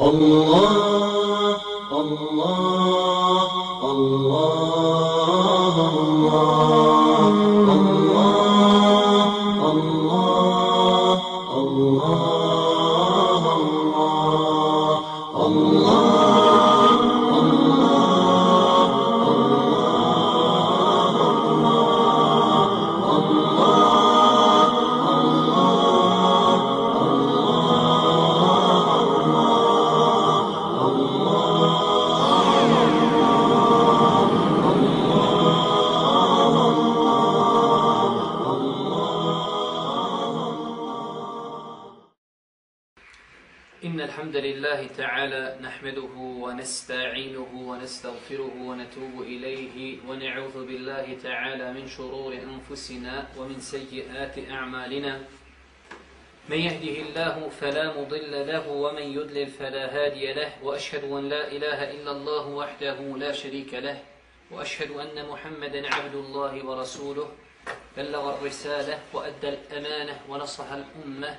الله الله الله الله. من شرور أنفسنا ومن سيئات أعمالنا. من يهده الله فلا مضل له ومن يضلل فلا هادي له وأشهد أن لا إله إلا الله وحده لا شريك له وأشهد أن محمدا عبد الله ورسوله. بلغ الرسالة وأدى الأمانة ونصح الأمة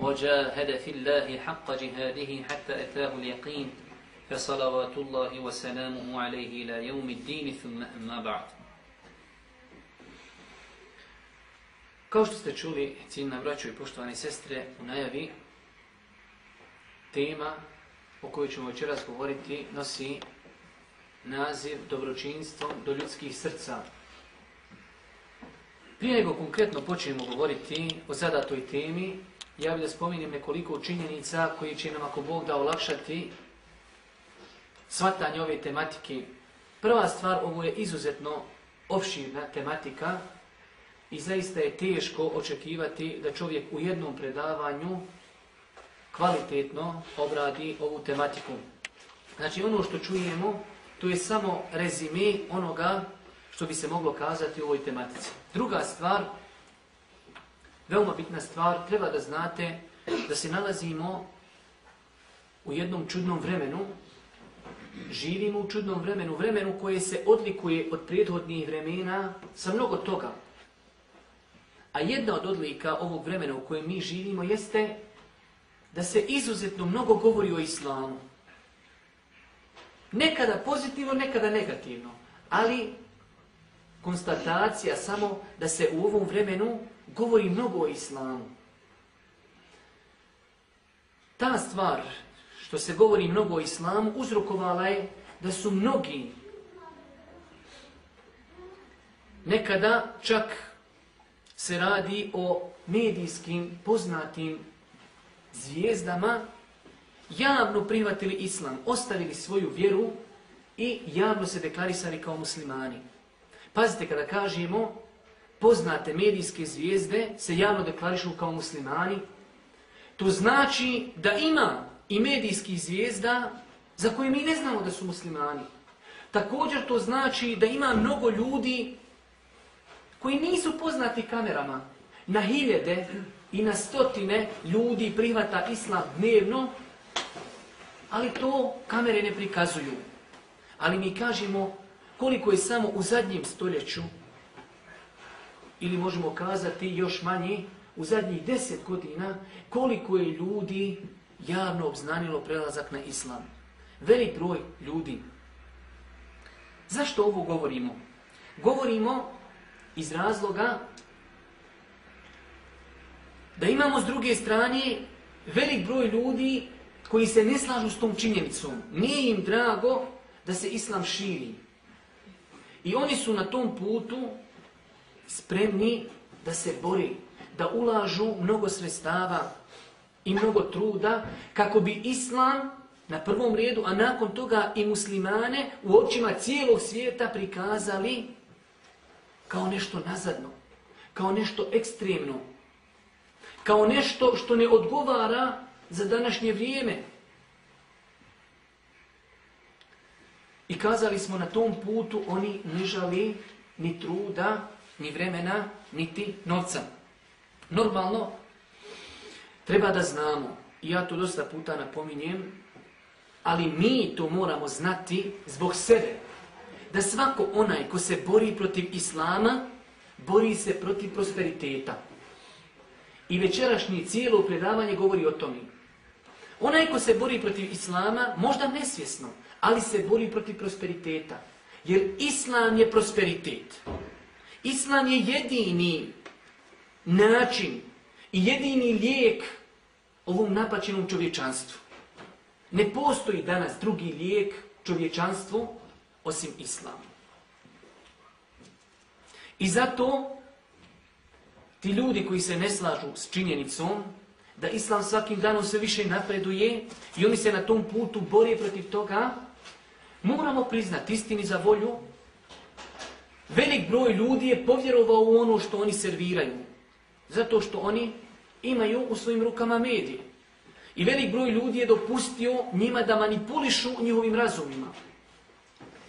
وجاهد في الله حق جهاده حتى أتاه اليقين. فصلوات الله وسلامه عليه إلى يوم الدين ثم أما بعد. Kao što ste čuli, ciljna braćo i poštovane sestre, u najavi, tema o kojoj ćemo večeras govoriti nosi naziv dobročinstvo do ljudskih srca. Prije nego konkretno počnemo govoriti o zadatoj temi, ja bih da spominjem nekoliko činjenica koji će nam ako Bog da olakšati shvatanje ove tematike. Prva stvar, ovo je izuzetno opširna tematika i zaista je teško očekivati da čovjek u jednom predavanju kvalitetno obradi ovu tematiku. Znači ono što čujemo, to je samo rezime onoga što bi se moglo kazati u ovoj tematici. Druga stvar, veoma bitna stvar, treba da znate da se nalazimo u jednom čudnom vremenu, živimo u čudnom vremenu, vremenu koje se odlikuje od prethodnih vremena sa mnogo toga. A jedna od odlika ovog vremena u kojem mi živimo jeste da se izuzetno mnogo govori o islamu. Nekada pozitivno, nekada negativno, ali konstatacija samo da se u ovom vremenu govori mnogo o islamu. Ta stvar što se govori mnogo o islamu uzrokovala je da su mnogi nekada čak se radi o medijskim poznatim zvijezdama javno prihvatili islam, ostavili svoju vjeru i javno se deklarisali kao muslimani. Pazite, kada kažemo poznate medijske zvijezde se javno deklarišu kao muslimani, to znači da ima i medijskih zvijezda za koje mi ne znamo da su muslimani. Također to znači da ima mnogo ljudi koji nisu poznati kamerama. Na hiljede i na stotine ljudi prihvata islam dnevno, ali to kamere ne prikazuju. Ali mi kažemo koliko je samo u zadnjem stoljeću, ili možemo kazati još manje, u zadnjih deset godina, koliko je ljudi javno obznanilo prelazak na islam. Velik broj ljudi. Zašto ovo govorimo? Govorimo iz razloga da imamo s druge strane velik broj ljudi koji se ne slažu s tom činjenicom. Nije im drago da se islam širi. I oni su na tom putu spremni da se bori, da ulažu mnogo sredstava i mnogo truda kako bi islam na prvom redu, a nakon toga i muslimane u očima cijelog svijeta prikazali kao nešto nazadno, kao nešto ekstremno, kao nešto što ne odgovara za današnje vrijeme. I kazali smo na tom putu oni ne žali ni truda, ni vremena, niti novca. Normalno, treba da znamo, i ja to dosta puta napominjem, ali mi to moramo znati zbog sebe. Da svako onaj ko se bori protiv Islama, bori se protiv prosperiteta. I večerašnje cijelo predavanje govori o tome. Onaj ko se bori protiv Islama, možda nesvjesno, ali se bori protiv prosperiteta. Jer Islam je prosperitet. Islam je jedini način i jedini lijek ovom napačenom čovječanstvu. Ne postoji danas drugi lijek čovječanstvu osim Islama. I zato ti ljudi koji se ne slažu s činjenicom da Islam svakim danom sve više napreduje i oni se na tom putu bore protiv toga, moramo priznati istini za volju, velik broj ljudi je povjerovao u ono što oni serviraju. Zato što oni imaju u svojim rukama medije. I velik broj ljudi je dopustio njima da manipulišu njihovim razumima.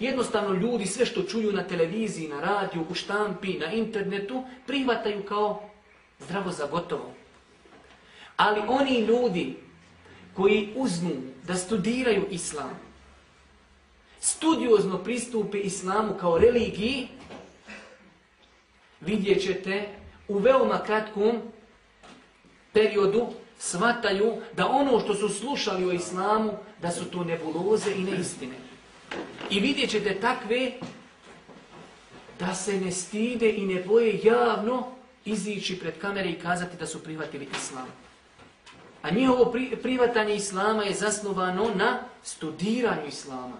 Jednostavno ljudi sve što čuju na televiziji, na radiju, u štampi, na internetu, prihvataju kao zdravo za gotovo. Ali oni ljudi koji uzmu da studiraju islam, studiozno pristupe islamu kao religiji, vidjet ćete u veoma kratkom periodu svataju da ono što su slušali o islamu, da su to nebuloze i neistine. I vidjet ćete takve da se ne stide i ne boje javno izići pred kamere i kazati da su prihvatili islam. A njihovo pri, privatanje islama je zasnovano na studiranju islama.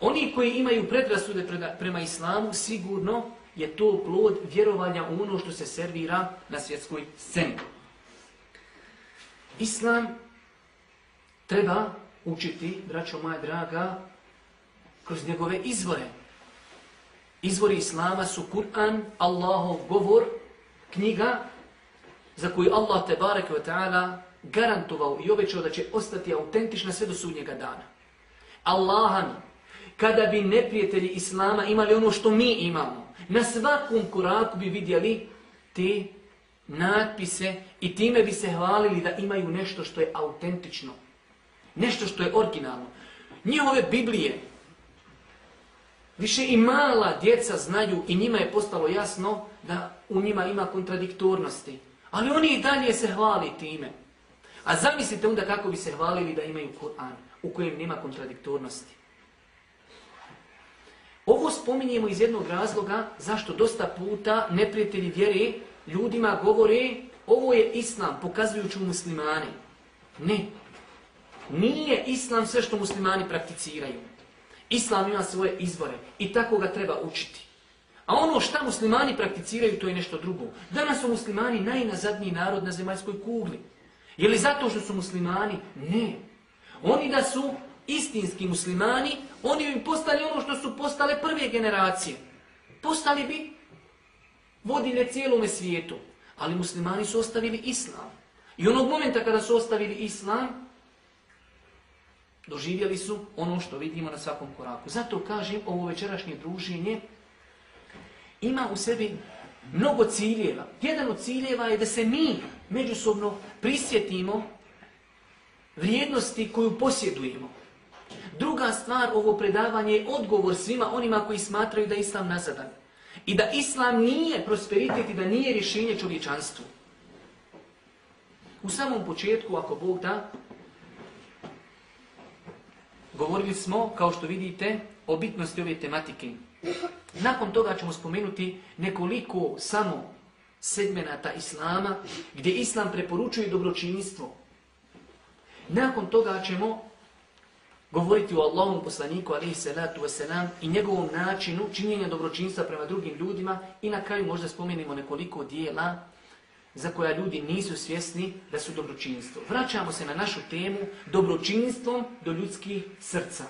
Oni koji imaju predrasude prema islamu, sigurno je to plod vjerovanja u ono što se servira na svjetskoj sceni. Islam treba učiti, braćo moja draga, kroz njegove izvore. Izvori Islama su Kur'an, Allahov govor, knjiga za koju Allah te barek ve ta'ala garantovao i obećao da će ostati autentična sve do sudnjega dana. Allahan, kada bi neprijatelji Islama imali ono što mi imamo, na svakom koraku bi vidjeli te natpise i time bi se hvalili da imaju nešto što je autentično. Nešto što je originalno. Njihove Biblije, Više i mala djeca znaju i njima je postalo jasno da u njima ima kontradiktornosti. Ali oni i dalje se hvali time. A zamislite onda kako bi se hvalili da imaju Kur'an u kojem nema kontradiktornosti. Ovo spominjemo iz jednog razloga zašto dosta puta neprijatelji vjere ljudima govore ovo je islam pokazujući u muslimani. Ne. Nije islam sve što muslimani prakticiraju. Islam ima svoje izvore i tako ga treba učiti. A ono šta muslimani prakticiraju, to je nešto drugo. Danas su muslimani najnazadniji narod na zemaljskoj kugli. Je li zato što su muslimani? Ne. Oni da su istinski muslimani, oni bi postali ono što su postale prve generacije. Postali bi vodilje cijelome svijetu. Ali muslimani su ostavili islam. I onog momenta kada su ostavili islam, doživjeli su ono što vidimo na svakom koraku. Zato kažem, ovo večerašnje druženje ima u sebi mnogo ciljeva. Jedan od ciljeva je da se mi međusobno prisjetimo vrijednosti koju posjedujemo. Druga stvar, ovo predavanje je odgovor svima onima koji smatraju da je Islam nazadan. I da Islam nije prosperitet i da nije rješenje čovječanstvu. U samom početku, ako Bog da, Govorili smo, kao što vidite, o bitnosti ove tematike. Nakon toga ćemo spomenuti nekoliko samo segmenata Islama, gdje Islam preporučuje dobročinstvo. Nakon toga ćemo govoriti o Allahom poslaniku, alaihi salatu wasalam, i njegovom načinu činjenja dobročinstva prema drugim ljudima i na kraju možda spomenimo nekoliko dijela za koja ljudi nisu svjesni da su dobročinstvo. Vraćamo se na našu temu dobročinstvom do ljudskih srca.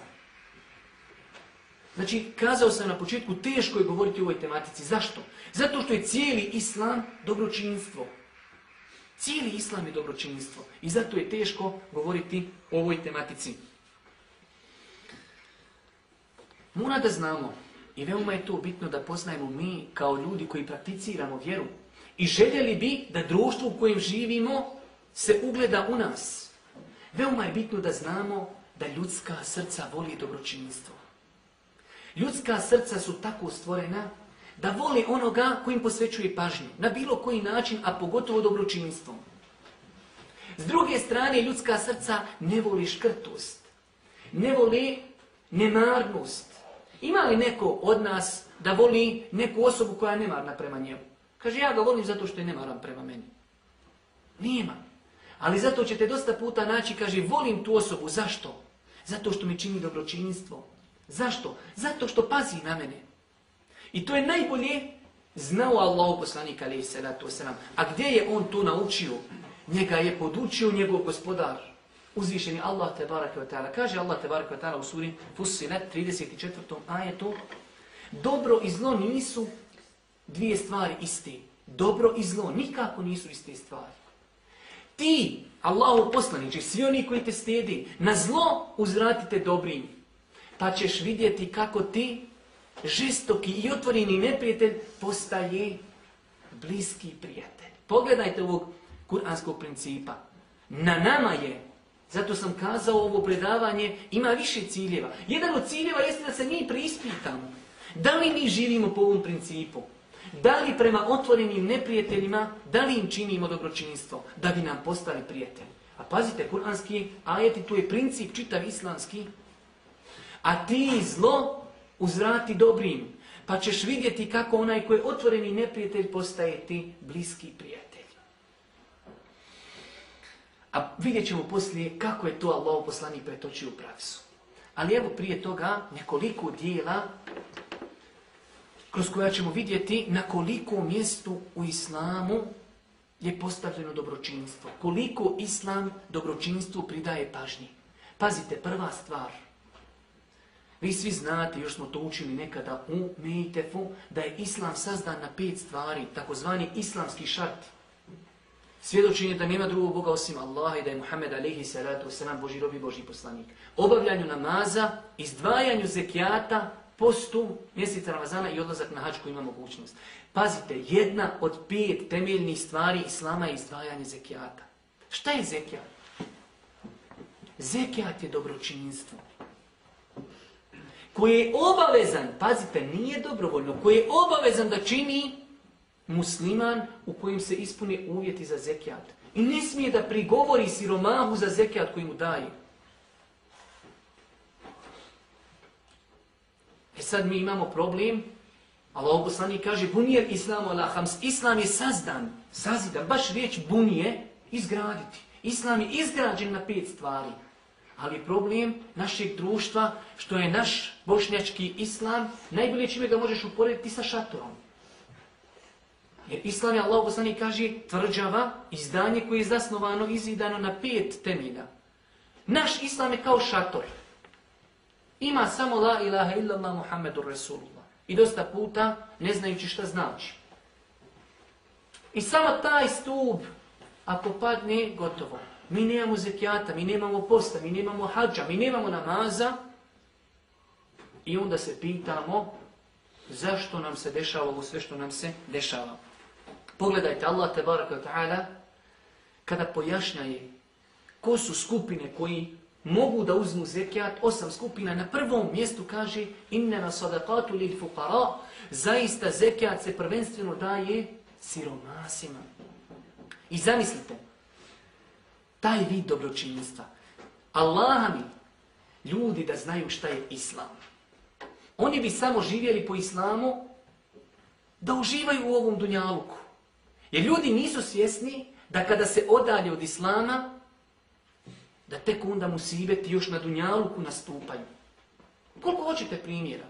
Znači, kazao sam na početku, teško je govoriti o ovoj tematici. Zašto? Zato što je cijeli islam dobročinstvo. Cijeli islam je dobročinstvo. I zato je teško govoriti o ovoj tematici. Mora da znamo, i veoma je to bitno da poznajemo mi kao ljudi koji prakticiramo vjeru, i željeli bi da društvo u kojem živimo se ugleda u nas. Veoma je bitno da znamo da ljudska srca voli dobročinstvo. Ljudska srca su tako stvorena da voli onoga kojim posvećuje pažnju. Na bilo koji način, a pogotovo dobročinstvom. S druge strane, ljudska srca ne voli škrtost. Ne voli nemarnost. Ima li neko od nas da voli neku osobu koja je nemarna prema njemu? Kaže, ja ga volim zato što je nemaran prema meni. Nema. Ali zato ćete dosta puta naći, kaže, volim tu osobu. Zašto? Zato što mi čini dobročinstvo. Zašto? Zato što pazi na mene. I to je najbolje znao Allah poslanik alaihi salatu wasalam. A gdje je on to naučio? Njega je podučio njegov gospodar. Uzvišeni Allah te baraka ta'ala. Kaže Allah te baraka ta'ala u suri Fussilet 34. ajetu. Dobro i zlo nisu dvije stvari iste. Dobro i zlo nikako nisu iste stvari. Ti, Allahu poslaniče, svi oni koji te stedi, na zlo uzvratite dobrim. Pa ćeš vidjeti kako ti, žestoki i otvoreni neprijatelj, postaje bliski prijatelj. Pogledajte ovog kuranskog principa. Na nama je, zato sam kazao ovo predavanje, ima više ciljeva. Jedan od ciljeva jeste da se mi preispitamo. Da li mi živimo po ovom principu? Da li prema otvorenim neprijateljima, da li im činimo dobročinstvo, da bi nam postali prijatelji? A pazite, kuranski ajeti, tu je princip čitav islamski. A ti zlo uzvrati dobrim, pa ćeš vidjeti kako onaj koji je otvoreni neprijatelj postaje ti bliski prijatelj. A vidjet ćemo poslije kako je to Allah poslanik pretočio u praksu. Ali evo prije toga nekoliko dijela kroz koja ćemo vidjeti na koliko mjestu u islamu je postavljeno dobročinstvo. Koliko islam dobročinstvu pridaje pažnji. Pazite, prva stvar. Vi svi znate, još smo to učili nekada u Mejtefu, da je islam sazdan na pet stvari, takozvani islamski šart. Svjedočenje da nema drugog Boga osim Allaha i da je Muhammed alaihi salatu wasalam Boži robi Boži poslanik. Obavljanju namaza, izdvajanju zekijata, postu mjeseca Ramazana i odlazak na hađ koji ima mogućnost. Pazite, jedna od pet temeljnih stvari Islama je izdvajanje zekijata. Šta je zekijat? Zekijat je dobročinstvo. Koji je obavezan, pazite, nije dobrovoljno, koji je obavezan da čini musliman u kojim se ispune uvjeti za zekijat. I ne smije da prigovori siromahu za zekijat koji mu daje. E sad mi imamo problem, Allah poslanik kaže bunijer islamu ala hams. Islam je sazdan, sazidan, baš riječ bunije izgraditi. Islam je izgrađen na pet stvari. Ali problem našeg društva što je naš bošnjački islam najbolje čime ga možeš uporediti sa šatorom. Jer islam je Allah poslanik kaže tvrđava izdanje koje je zasnovano izidano na pet temelja. Naš islam je kao šator. Ima samo la ilaha illallah Muhammedur Rasulullah. I dosta puta ne znajući šta znači. I samo taj stup, ako padne, gotovo. Mi nemamo zekijata, mi nemamo posta, mi nemamo hađa, mi nemamo namaza. I onda se pitamo zašto nam se dešava ovo sve što nam se dešava. Pogledajte Allah te baraka ta'ala kada pojašnjaje ko su skupine koji mogu da uzmu zekijat, osam skupina na prvom mjestu kaže innena sadaqatu lil fuqara, zaista zekijat se prvenstveno daje siromasima. I zamislite, taj vid dobročinjstva. Allah mi, ljudi da znaju šta je islam. Oni bi samo živjeli po islamu da uživaju u ovom dunjaluku. Jer ljudi nisu svjesni da kada se odalje od islama, da tek onda mu sibeti još na dunjaluku nastupaju. Koliko hoćete primjera?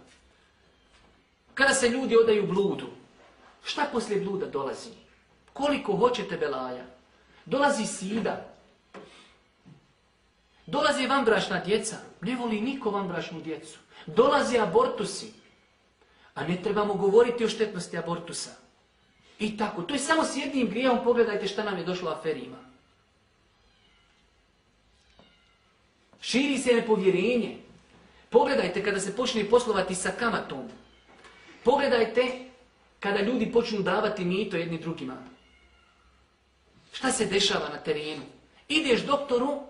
Kada se ljudi odaju bludu, šta poslije bluda dolazi? Koliko hoćete belaja? Dolazi sida. Dolazi vam brašna djeca. Ne voli niko vam brašnu djecu. Dolazi abortusi. A ne trebamo govoriti o štetnosti abortusa. I tako. To je samo s jednim grijehom. Pogledajte šta nam je došlo aferima. Širi se nepovjerenje. Pogledajte kada se počne poslovati sa kamatom. Pogledajte kada ljudi počnu davati mito jedni drugima. Šta se dešava na terenu? Ideš doktoru,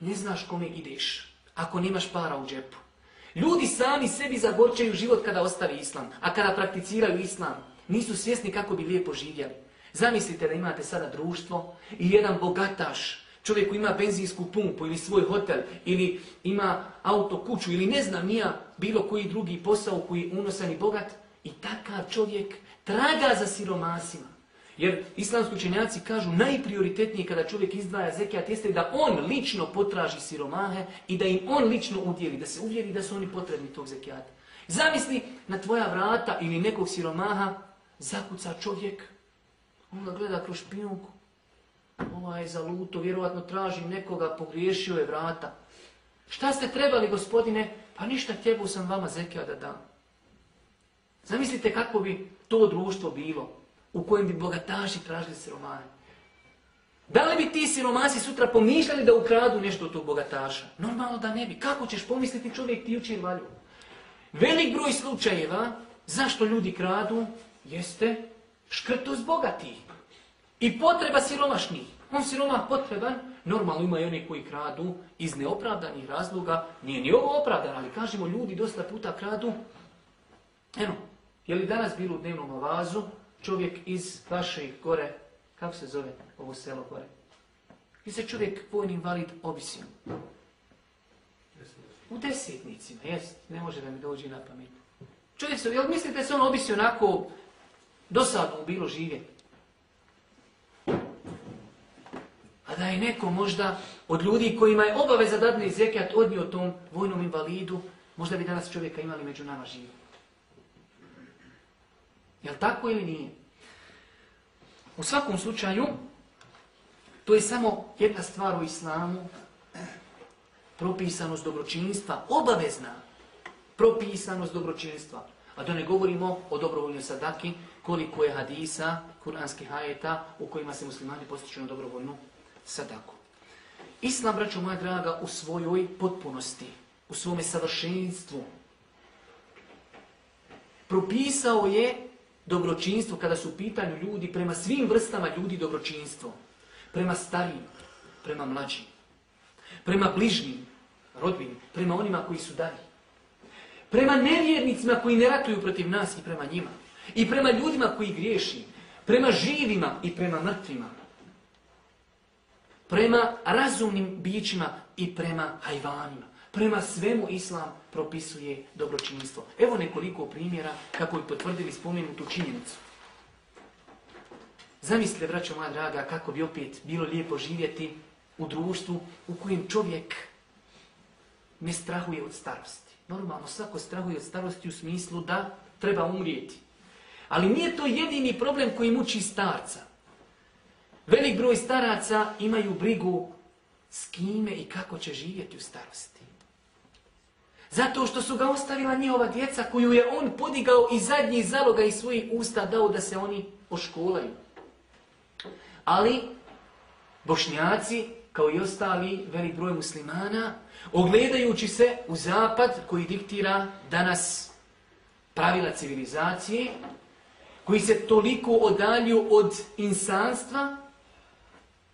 ne znaš kome ideš, ako nemaš para u džepu. Ljudi sami sebi zagorčaju život kada ostavi islam, a kada prakticiraju islam, nisu svjesni kako bi lijepo živjeli. Zamislite da imate sada društvo i jedan bogataš, čovjek koji ima benzinsku pumpu ili svoj hotel ili ima auto, kuću ili ne znam nija bilo koji drugi posao koji je unosan i bogat i takav čovjek traga za siromasima. Jer islamski učenjaci kažu najprioritetnije kada čovjek izdvaja zekijat jeste da on lično potraži siromahe i da im on lično udjeli, da se uvjeri da su oni potrebni tog zekijata. Zamisli na tvoja vrata ili nekog siromaha zakuca čovjek, on ga gleda kroz špijunku, ovaj je zaluto, vjerovatno traži nekoga, pogriješio je vrata. Šta ste trebali, gospodine? Pa ništa, htjebu sam vama zekija da dam. Zamislite kako bi to društvo bilo u kojem bi bogataši tražili siromahe. Da li bi ti siromasi sutra pomišljali da ukradu nešto od tog bogataša? Normalno da ne bi. Kako ćeš pomisliti čovjek ti uči valju? Velik broj slučajeva zašto ljudi kradu jeste škrtost bogatih i potreba siromašnih. On siromah potreban, normalno ima i oni koji kradu iz neopravdanih razloga. Nije ni ovo opravdano, ali kažemo ljudi dosta puta kradu. Eno, je li danas bilo u dnevnom avazu čovjek iz vaših gore, kako se zove ovo selo gore? I se čovjek vojni invalid obisio. U desetnicima, jest, ne može da mi dođe na pamet. Čovjek se, jel mislite se on obisio onako dosadno bilo živjeti? Da je neko možda od ljudi kojima je obaveza dadne zekijat odnio tom vojnom invalidu, možda bi danas čovjeka imali među nama živi. Jel tako ili nije? U svakom slučaju, to je samo jedna stvar u islamu, propisanost dobročinstva, obavezna propisanost dobročinstva. A da ne govorimo o dobrovoljnoj sadaki, koliko je hadisa, kuranskih hajeta u kojima se muslimani postiču na dobrovoljnu sadaku. Islam, braćo moja draga, u svojoj potpunosti, u svome savršenstvu, propisao je dobročinstvo kada su u pitanju ljudi, prema svim vrstama ljudi dobročinstvo. Prema starijim, prema mlađim, prema bližnjim, rodbinim, prema onima koji su dalji. Prema nevjernicima koji ne ratuju protiv nas i prema njima. I prema ljudima koji griješi. Prema živima i prema mrtvima. Prema razumnim bićima i prema hajvanima. Prema svemu Islam propisuje dobročinstvo. Evo nekoliko primjera kako bi potvrdili spomenutu činjenicu. Zamislite, braćo moja draga, kako bi opet bilo lijepo živjeti u društvu u kojem čovjek ne strahuje od starosti. Normalno, svako strahuje od starosti u smislu da treba umrijeti. Ali nije to jedini problem koji muči starca. Velik broj staraca imaju brigu s kime i kako će živjeti u starosti. Zato što su ga ostavila njihova djeca koju je on podigao i zadnji zaloga iz svojih usta dao da se oni oškolaju. Ali bošnjaci, kao i ostali velik broj muslimana, ogledajući se u zapad koji diktira danas pravila civilizacije, koji se toliko odalju od insanstva,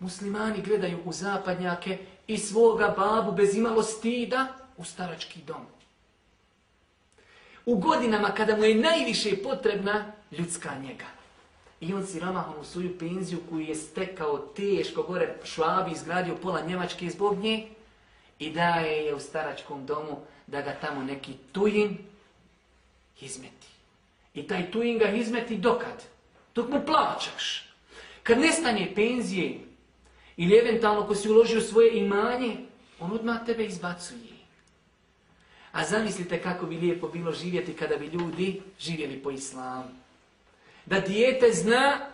muslimani gledaju u zapadnjake i svoga babu bez imalo stida u starački dom. U godinama kada mu je najviše potrebna ljudska njega. I on si ramahom u svoju penziju koju je stekao teško gore švabi, izgradio pola Njemačke zbog nje i daje je u staračkom domu da ga tamo neki tujin izmeti. I taj tujin ga izmeti dokad? Dok mu plaćaš. Kad nestane penzije ili eventualno ko si uložio svoje imanje, on odmah tebe izbacuje. A zamislite kako bi lijepo bilo živjeti kada bi ljudi živjeli po islamu. Da dijete zna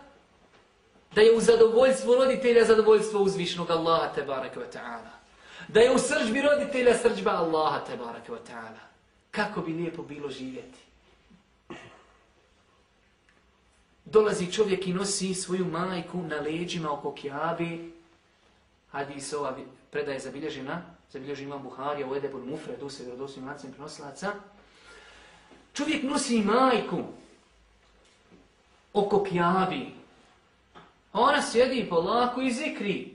da je u zadovoljstvu roditelja zadovoljstvo uzvišnog Allaha te baraka wa ta'ala. Da je u srđbi roditelja srđba Allaha te baraka wa ta'ala. Kako bi lijepo bilo živjeti. Dolazi čovjek i nosi svoju majku na leđima oko kjabi. Hadis ova predaje zabilježena zabilježi imam Buharija u Edebul Mufred, u sebi od lacem prenoslaca. Čovjek nosi majku oko kjavi. A ona sjedi polako i zikri.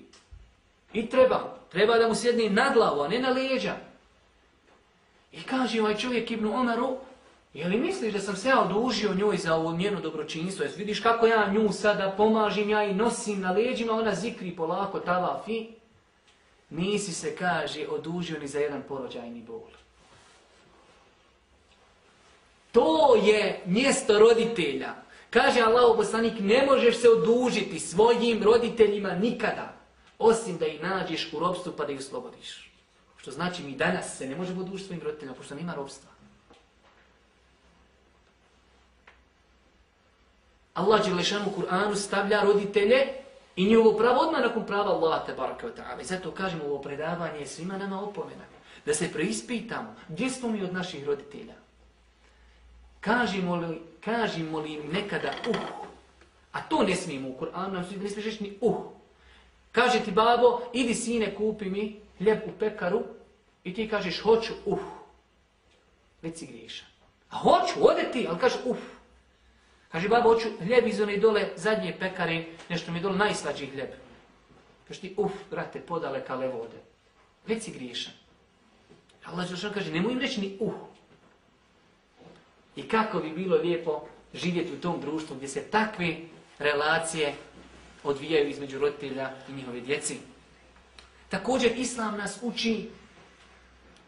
I treba. Treba da mu sjedni na glavu, a ne na leđa. I kaže ovaj čovjek Ibnu Omaru, Je li misliš da sam se ja odužio njoj za ovo njeno dobročinstvo? Jesi vidiš kako ja nju sada pomažim, ja i nosim na leđima, ona zikri polako, tavafi? Nisi se, kaže, odužio ni za jedan porođajni bol. To je mjesto roditelja. Kaže Allah poslanik, ne možeš se odužiti svojim roditeljima nikada, osim da ih nađeš u robstvu pa da ih oslobodiš. Što znači mi danas se ne možemo odužiti svojim roditeljima, pošto nema robstva. Allah Đelešanu u Kur'anu stavlja roditelje i njihovo pravo odmah nakon prava Allah te baraka wa ta'ala. I zato kažemo ovo predavanje je svima nama opomena. Da se preispitamo gdje smo mi od naših roditelja. Kažemo li, kažemo li im nekada uh, a to ne smijemo u Kur'anu, ne smiješ ni uh. Kaže ti babo, idi sine kupi mi hljeb u pekaru i ti kažeš hoću uh. Već si griješan. A hoću, ode ti, ali kaže uh. Kaže, babo, hoću hljeb iz one dole zadnje pekare, nešto mi je dole najslađi hljeb. Kaže ti, uf, brate, podale kale vode. Već si griješan. Allah Đelšan kaže, nemoj im reći ni uh. I kako bi bilo lijepo živjeti u tom društvu gdje se takve relacije odvijaju između roditelja i njihove djeci. Također, Islam nas uči,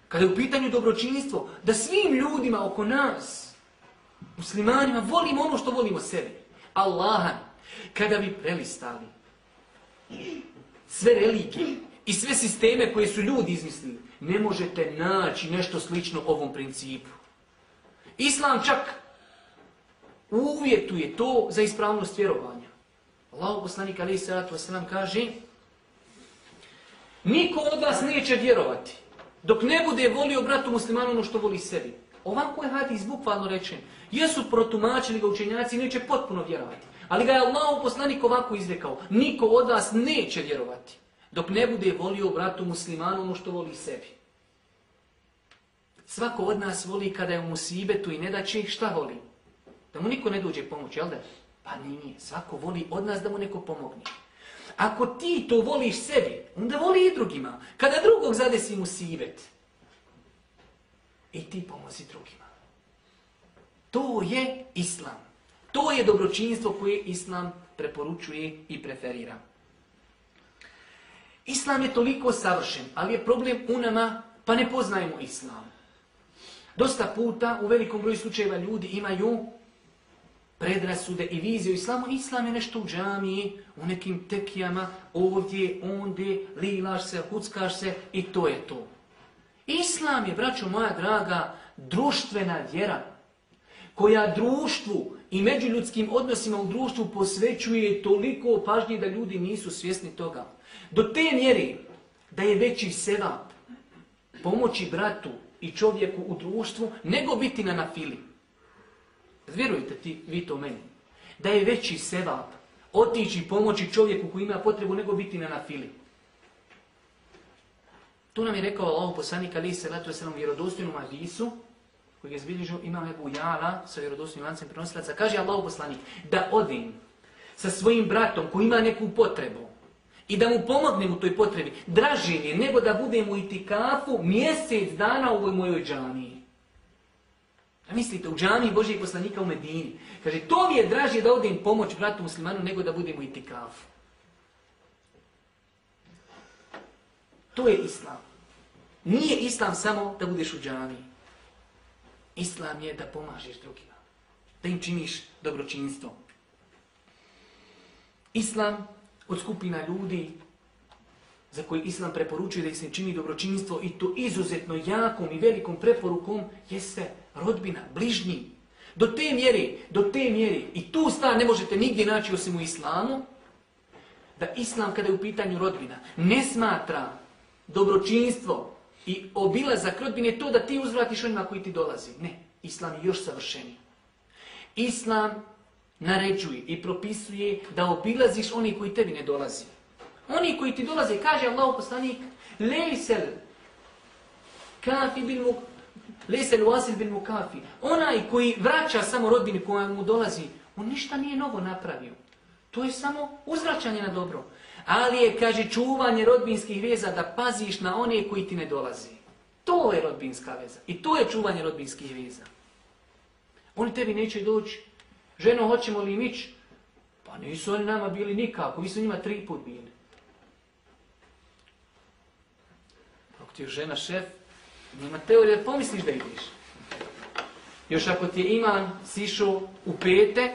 kada je u pitanju dobročinstvo, da svim ljudima oko nas, muslimanima, volimo ono što volimo sebi. Allaha, kada bi prelistali sve religije i sve sisteme koje su ljudi izmislili, ne možete naći nešto slično ovom principu. Islam čak uvjetuje to za ispravnost vjerovanja. Allah poslanik alaih sallatu wasallam kaže Niko od vas neće vjerovati dok ne bude volio bratu muslimanu ono što voli sebi. Ovako je hadis bukvalno rečen. Jesu protumačili ga učenjaci neće potpuno vjerovati. Ali ga je Allah poslanik ovako izrekao. Niko od vas neće vjerovati. Dok ne bude volio bratu muslimanu ono što voli sebi. Svako od nas voli kada je u musibetu i ne da će šta voli. Da mu niko ne dođe pomoći, jel da? Pa nije. Svako voli od nas da mu neko pomogne. Ako ti to voliš sebi, onda voli i drugima. Kada drugog zadesi musibet, i ti pomozi drugima. To je islam. To je dobročinstvo koje islam preporučuje i preferira. Islam je toliko savršen, ali je problem u nama, pa ne poznajemo islam. Dosta puta u velikom broju slučajeva ljudi imaju predrasude i viziju islamu. Islam je nešto u džamiji, u nekim tekijama, ovdje, ondje, lilaš se, huckaš se i to je to. Islam je, braćo moja draga, društvena vjera koja društvu i međuljudskim odnosima u društvu posvećuje toliko pažnje da ljudi nisu svjesni toga. Do te mjeri da je veći sevap pomoći bratu i čovjeku u društvu nego biti na nafili. Vjerujte ti, vi to meni. Da je veći sevap otići pomoći čovjeku koji ima potrebu nego biti na nafili. To nam je rekao Allah poslanik ali se letu se nam vjerodostojnom hadisu koji je zbilježio imam Ebu Jala sa vjerodostojnim lancem prenosilaca. Kaže Allah poslanik da odim sa svojim bratom koji ima neku potrebu i da mu pomognem u toj potrebi, draži je nego da budem u itikafu mjesec dana u ovoj mojoj džamiji. A mislite, u džamiji Božijeg poslanika u Medini. Kaže, to mi je draže da odem pomoć bratu muslimanu nego da budem u itikafu. To je islam. Nije islam samo da budeš u džami. Islam je da pomažeš drugima. Da im činiš dobročinstvo. Islam od skupina ljudi za koji Islam preporučuje da ih se čini dobročinstvo i to izuzetno jakom i velikom preporukom jeste rodbina, bližnji. Do te mjere, do te mjere, i tu stvar ne možete nigdje naći osim u Islamu, da Islam kada je u pitanju rodbina ne smatra dobročinstvo i obilazak rodbine je to da ti uzvratiš onima koji ti dolazi. Ne, Islam je još savršeniji. Islam naređuje i propisuje da obilaziš oni koji tebi ne dolazi. Oni koji ti dolaze, kaže Allah poslanik, lejsel kafi bil mu lejsel wasil bil mu kafi. Onaj koji vraća samo rodbini koja mu dolazi, on ništa nije novo napravio. To je samo uzvraćanje na dobro. Ali je, kaže, čuvanje rodbinskih veza da paziš na one koji ti ne dolazi. To je rodbinska veza. I to je čuvanje rodbinskih veza. Oni tebi neće doći. Ženo, hoćemo li mić? Pa nisu oni nama bili nikako, mi su njima tri put bili. Ako ti je žena šef, nema teorije da pomisliš da ideš. Još ako ti je iman sišao u pete,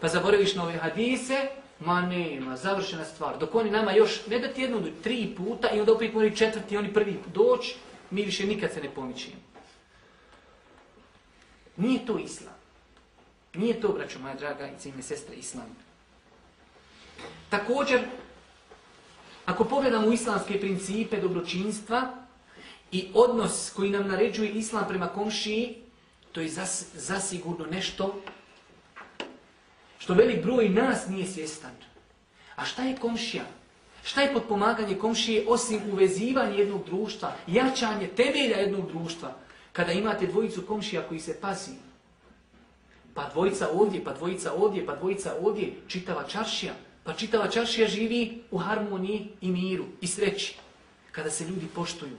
pa zaboraviš na ove hadise, ma nema, završena stvar. Dok oni nama još, ne da ti jednu, tri puta i onda opet moraju četvrti, oni prvi doći, mi više nikad se ne pomičimo. Nije to islam. Nije to, braćo moja draga i cijene sestre, islam. Također, ako pogledamo islamske principe dobročinstva i odnos koji nam naređuje islam prema komšiji, to je zas, zasigurno nešto što velik broj nas nije svjestan. A šta je komšija? Šta je potpomaganje komšije osim uvezivanja jednog društva, jačanje temelja jednog društva? Kada imate dvojicu komšija koji se pasi, pa dvojica ovdje, pa dvojica ovdje, pa dvojica ovdje, čitava čaršija, pa čitava čaršija živi u harmoniji i miru i sreći. Kada se ljudi poštuju.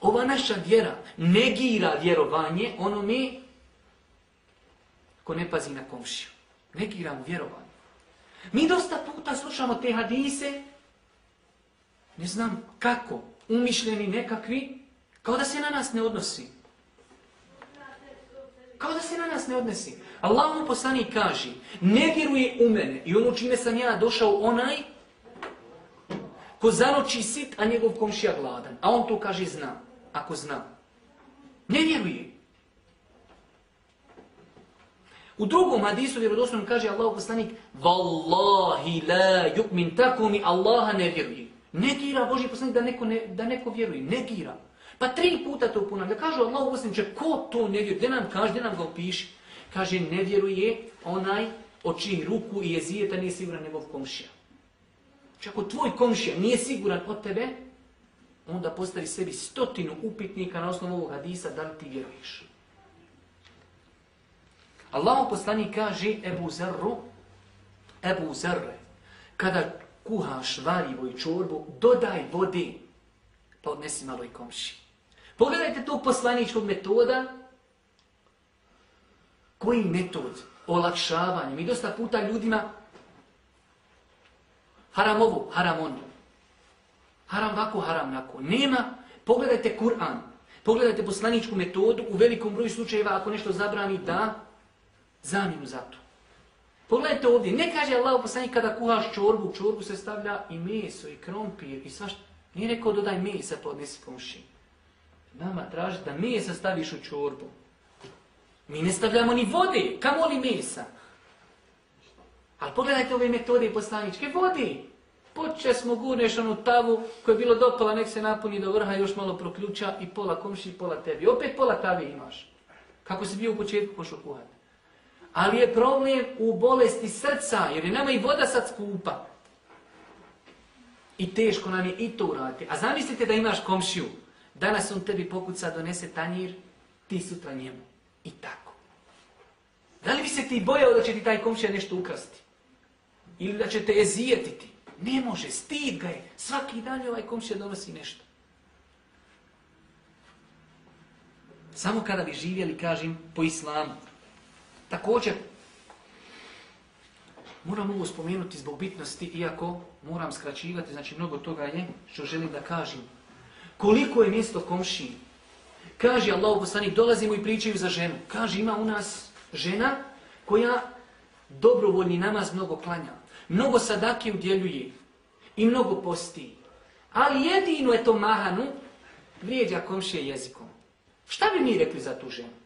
Ova naša vjera negira vjerovanje onome ko ne pazi na komšiju. Negiramo vjerovanje. Mi dosta puta slušamo te hadise, ne znam kako, umišljeni nekakvi, kao da se na nas ne odnosi. Kao da se na nas ne odnosi. Allah mu poslani kaže, ne vjeruje u mene i ono čime sam ja došao onaj ko zanoći sit, a njegov komšija gladan. A on to kaže zna, ako zna. Ne vjeruje. U drugom hadisu vjerodostojnom kaže Allah poslanik Wallahi la yu'min tako Allaha ne vjeruje. Negira Boži poslanik da neko, ne, da neko vjeruje. Negira. Pa tri puta to ponavlja. Kažu Allah poslaniče, ko to ne vjeruje? Nam kaže, nam ga opiši? Kaže, ne vjeruje onaj od čih ruku i jezijeta nije siguran njegov komšija. Znači ako tvoj komšija nije siguran od tebe, onda postavi sebi stotinu upitnika na osnovu ovog hadisa da li ti vjeruješ. Allah poslanik kaže Ebu Zerru, Ebu Zerre, kada kuhaš varivo i čorbu, dodaj vode, pa odnesi malo i komši. Pogledajte tog poslaničkog metoda. Koji metod? Olakšavanje. Mi dosta puta ljudima haram ovo, haram ono. Haram vako, haram nako. Nema, pogledajte Kur'an. Pogledajte poslaničku metodu, u velikom broju slučajeva ako nešto zabrani da, zamjenu za to. Pogledajte ovdje, ne kaže Allah poslanik kada kuhaš čorbu, čorbu se stavlja i meso, i krompir, i svašta. Nije rekao dodaj mesa pa odnesi komši. Nama traži da mesa staviš u čorbu. Mi ne stavljamo ni vode, kamo li mesa? Ali pogledajte ove metode poslaničke, vode. Poče smo gurneš onu tavu koja je bilo dopala, nek se napuni do vrha, još malo proključa i pola komši i pola tebi. Opet pola tave imaš. Kako si bio u početku pošao kuhati. Ali je problem u bolesti srca, jer je nama i voda sad skupa. I teško nam je i to uraditi. A zamislite da imaš komšiju. Danas on tebi pokuca, donese tanjir, ti sutra njemu. I tako. Da li bi se ti bojao da će ti taj komšija nešto ukrasti? Ili da će te ezijetiti? Ne može, stid ga je. Svaki dan ovaj komšija donosi nešto. Samo kada bi živjeli, kažem, po islamu. Također, moram ovo spomenuti zbog bitnosti, iako moram skraćivati, znači mnogo toga je što želim da kažem. Koliko je mjesto komšiji? Kaže Allah poslanik, dolazimo i pričaju za ženu. Kaže, ima u nas žena koja dobrovoljni namaz mnogo klanja. Mnogo sadake udjeljuje i mnogo posti. Ali jedino je to mahanu vrijeđa komšije jezikom. Šta bi mi rekli za tu ženu?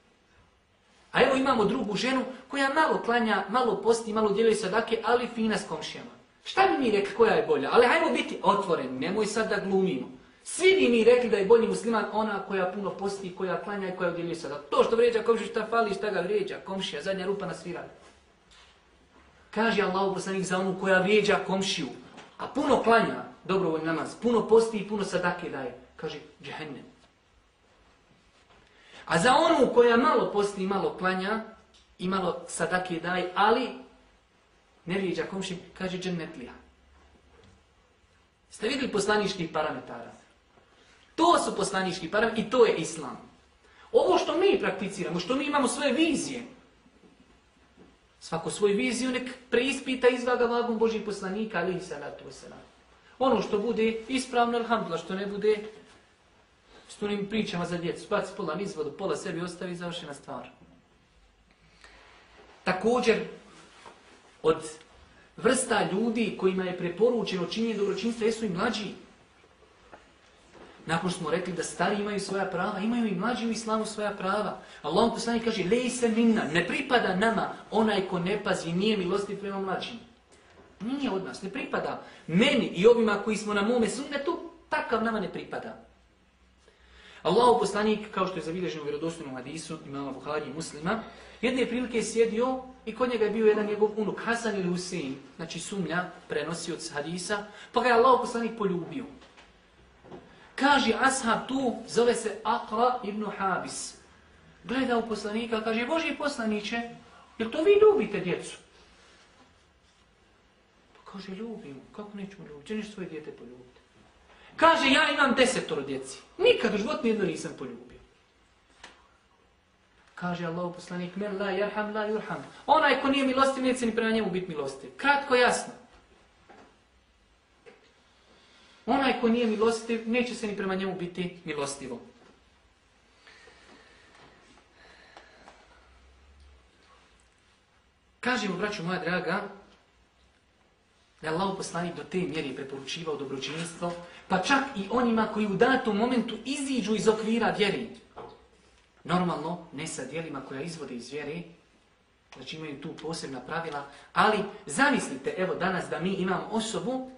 A evo imamo drugu ženu koja malo klanja, malo posti, malo djeluje sadake, ali fina s komšijama. Šta bi mi rekli koja je bolja? Ali hajmo biti otvoreni, nemoj sad da glumimo. Svi bi mi rekli da je bolji musliman ona koja puno posti, koja klanja i koja udjeljuje sadake. To što vrijeđa komšiju, šta fali, šta ga vrijeđa, komšija, zadnja rupa na svira. Kaže Allah poslanik za onu koja vrijeđa komšiju, a puno klanja, dobrovoljni namaz, puno posti i puno sadake daje. Kaže, džehennem. A za onu koja malo posti malo klanja i malo sadake daje, ali ne vrijeđa komši, kaže džennetlija. Ste vidjeli poslaničkih parametara? To su poslanički parametri i to je islam. Ovo što mi prakticiramo, što mi imamo svoje vizije. Svako svoju viziju nek preispita izvaga vagom Božih poslanika, ali i salatu wasalam. Ono što bude ispravno, alhamdulillah, što ne bude, s tunim pričama za djecu, baci pola nizvodu, pola sebi ostavi, završena stvar. Također, od vrsta ljudi kojima je preporučeno činjenje dobročinstva jesu i mlađi. Nakon smo rekli da stari imaju svoja prava, imaju i mlađi u islamu svoja prava. Allah poslanik kaže, lej se minna, ne pripada nama onaj ko ne pazi, nije milostiv prema mlađim. Nije od nas, ne pripada. Meni i ovima koji smo na mome sunnetu, takav nama ne pripada. Allahu poslanik, kao što je zabilježeno u vjerodostojnom hadisu imama Buhari i muslima, jedne prilike je sjedio i kod njega je bio jedan njegov unuk, Hasan ili Husein, znači sumnja, prenosi od hadisa, pa ga je Allahu poslanik poljubio. Kaže ashab tu, zove se Aqra ibn Habis. Gleda u poslanika, kaže, Boži poslaniće, jel to vi ljubite djecu? Pa kaže, ljubimo, kako nećemo ljubiti, će svoje djete poljubiti? Kaže, ja imam desetoro djeci, nikad u životu nijedno nisam poljubio. Kaže Allah poslanik, men la jarham la jurham. Onaj ko nije milostiv, neće ni prema njemu biti milostiv. Kratko, jasno. Onaj ko nije milostiv, neće se ni prema njemu biti milostivo. Kažemo, braću moja draga, da je Allah poslanik do te mjeri preporučivao dobročinstvo, pa čak i onima koji u datom momentu iziđu iz okvira vjeri. Normalno, ne sa dijelima koja izvode iz vjeri, znači imaju tu posebna pravila, ali zamislite, evo danas da mi imamo osobu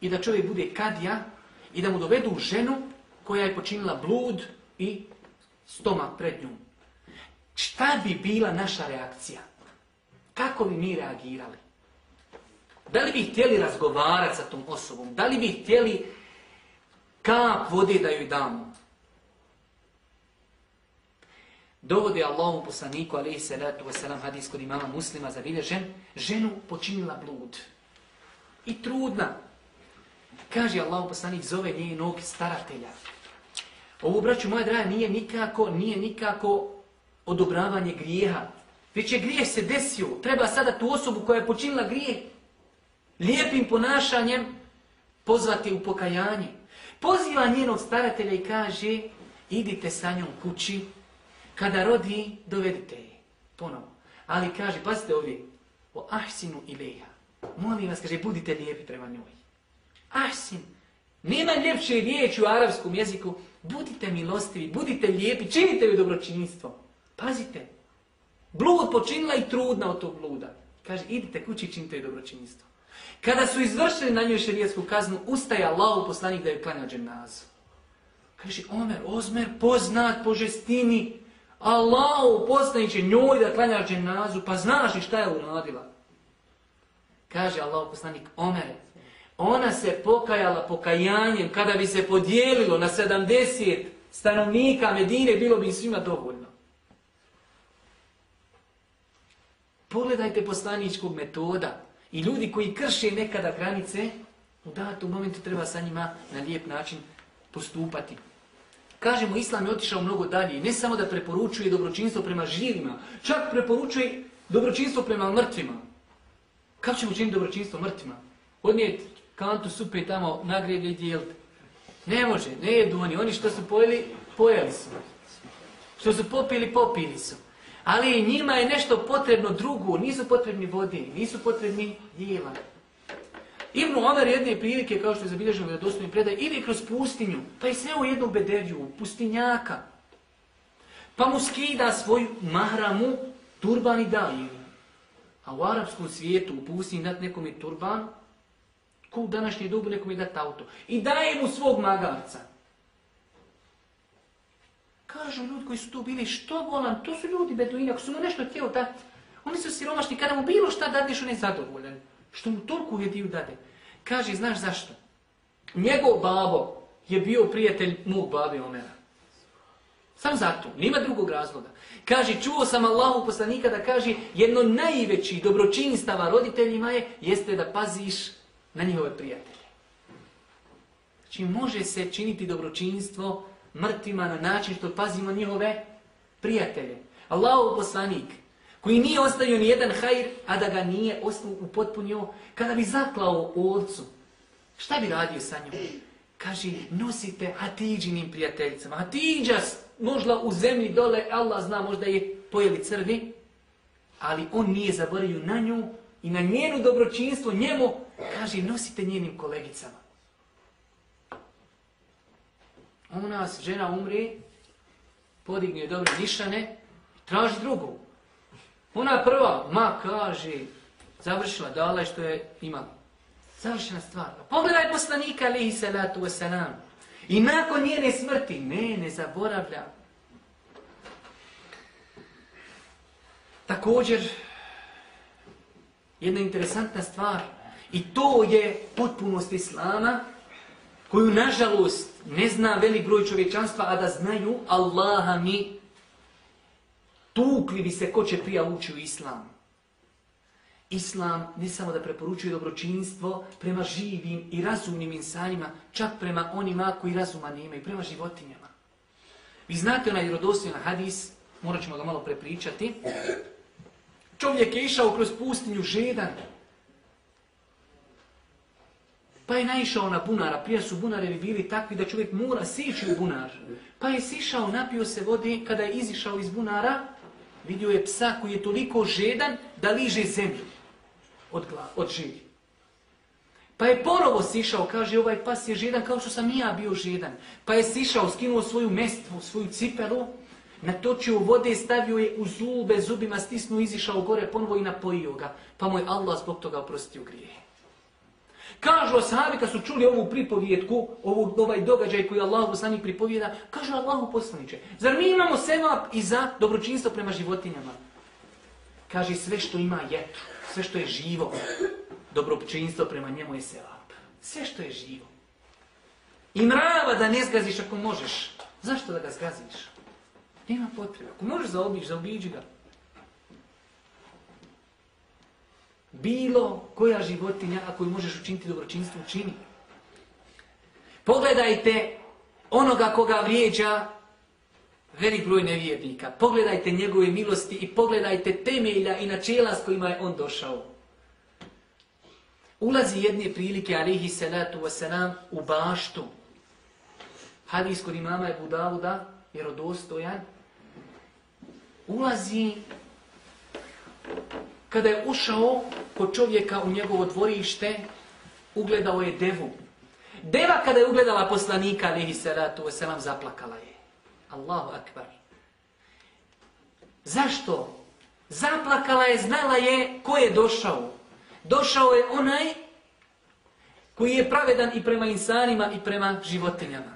i da čovjek bude kadija i da mu dovedu ženu koja je počinila blud i stomak pred njom. Šta bi bila naša reakcija? Kako bi mi reagirali? Da li bi htjeli razgovarati sa tom osobom? Da li bi htjeli kap vode da joj damo? Dovode Allahom poslaniku, alaihi salatu wasalam, hadis kod imama muslima zabilježen, ženu počinila blud. I trudna. Kaže Allah poslanik, zove njenog staratelja. Ovo, braću moja draja, nije nikako, nije nikako odobravanje grijeha. Već je grijeh se desio. Treba sada tu osobu koja je počinila grijeh lijepim ponašanjem pozvati u pokajanje. Poziva njenog staratelja i kaže, idite sa njom kući, kada rodi, dovedite je. Ponovo. Ali kaže, pazite ovdje, o ahsinu ileha. Molim vas, kaže, budite lijepi prema njoj. Ahsin. Nema ljepše riječi u arapskom jeziku. Budite milostivi, budite lijepi, činite joj dobročinstvo. Pazite. Blud počinila i trudna od tog bluda. Kaže, idite kući i činite joj dobročinstvo. Kada su izvršili na njoj šerijetsku kaznu, ustaje Allahu poslanik da je klanja dženazu. Kaže, Omer, Ozmer, poznat po žestini, Allahu poslaniće njoj da klanja dženazu, pa znaš li šta je uradila? Kaže Allahu poslanik, Omer, ona se pokajala pokajanjem kada bi se podijelilo na 70 stanovnika Medine, bilo bi svima dovoljno. Pogledajte poslaničkog metoda. I ljudi koji krše nekada granice, u datom momentu treba sa njima na lijep način postupati. Kažemo, Islam je otišao mnogo dalje. Ne samo da preporučuje dobročinstvo prema živima, čak preporučuje dobročinstvo prema mrtvima. Kako ćemo učiniti dobročinstvo mrtvima? Odnijeti kantu supe tamo nagrijevlje i dijeliti. Ne može, ne jedu oni. Oni što su pojeli, pojeli su. Što su popili, popili su. Ali njima je nešto potrebno drugo, nisu potrebni vode, nisu potrebni jela. Ibn Omer jedne prilike, kao što je zabilježeno da dostojni predaj, ide kroz pustinju, pa je sve u jednu bedeviju, pustinjaka. Pa mu skida svoju mahramu, turban i daje A u arapskom svijetu, u pustinji dat nekom je turban, ko u današnji dobu nekom je dat auto. I daje mu svog magarca. Kažu ljudi koji su tu bili, što volan, to su ljudi beduini, ako su mu nešto htjeli dati, oni su siromašni, kada mu bilo šta dadeš, on je zadovoljan. Što mu toliko hediju dade. Kaže, znaš zašto? Njegov babo je bio prijatelj mog babi Omera. Sam zato, nima drugog razloga. Kaže, čuo sam Allahu poslanika da kaže, jedno najveći dobročinstava roditeljima je, jeste da paziš na njihove prijatelje. Znači, može se činiti dobročinstvo mrtvima na način što pazimo njihove prijatelje, Allahov poslanik, koji nije ostavio ni jedan hajr, a da ga nije upotpunio, kada bi zaklao ovcu, šta bi radio sa njom? Kaže, nosite Hatidžinim prijateljicama. Hatidža možda u zemlji dole, Allah zna, možda je pojeli crvi, ali on nije zaboravio na nju i na njenu dobročinstvo, njemu, kaže, nosite njenim kolegicama. U nas žena umri, podigne dobre nišane, traži drugu. Ona prva, ma kaže, završila, dala što je imala. Završena stvar. Pogledaj poslanika, alihi salatu wasalam. I nakon njene smrti, ne, ne zaboravlja. Također, jedna interesantna stvar, i to je potpunost Islama, koju nažalost ne zna velik broj čovječanstva, a da znaju Allaha mi tukli bi se ko će prija ući u Islam. Islam ne samo da preporučuje dobročinstvo prema živim i razumnim insanima, čak prema onima koji razuma nemaju, prema životinjama. Vi znate onaj vjerodostojan hadis, morat ćemo ga malo prepričati. Čovjek je išao kroz pustinju žedan, pa je naišao na bunara, prije su bunarevi bili takvi da čovjek mora sići u bunar. Pa je sišao, napio se vodi, kada je izišao iz bunara, vidio je psa koji je toliko žedan da liže zemlju od, od. Pa je ponovo sišao, kaže ovaj pas je žedan kao što sam i ja bio žedan. Pa je sišao, skinuo svoju mestvu, svoju cipelu, natočio vode, stavio je u zube, zubima stisnuo, izišao gore, ponovo i napojio ga. Pa mu je Allah zbog toga oprostio grije. Kažu ashabi kad su čuli ovu pripovjetku, ovu, ovaj događaj koji Allah poslanik pripovjeda, kažu Allahu poslaniče, zar mi imamo sevap i za dobročinstvo prema životinjama? Kaže sve što ima jetru, sve što je živo, dobročinstvo prema njemu je sevap. Sve što je živo. I mrava da ne zgaziš ako možeš. Zašto da ga zgaziš? Nema potrebe. Ako možeš zaobići, zaobiđi ga. Bilo koja životinja, ako ju možeš učiniti dobročinstvo, učini. Pogledajte onoga koga vrijeđa velik broj nevjernika. Pogledajte njegove milosti i pogledajte temelja i načela s kojima je on došao. Ulazi jedne prilike, alihi salatu wasalam, u baštu. Hadis kod imama je Budavuda, vjerodostojan. Ulazi kada je ušao kod čovjeka u njegovo dvorište, ugledao je devu. Deva kada je ugledala poslanika, alihi salatu wasalam, zaplakala je. Allahu akbar. Zašto? Zaplakala je, znala je ko je došao. Došao je onaj koji je pravedan i prema insanima i prema životinjama.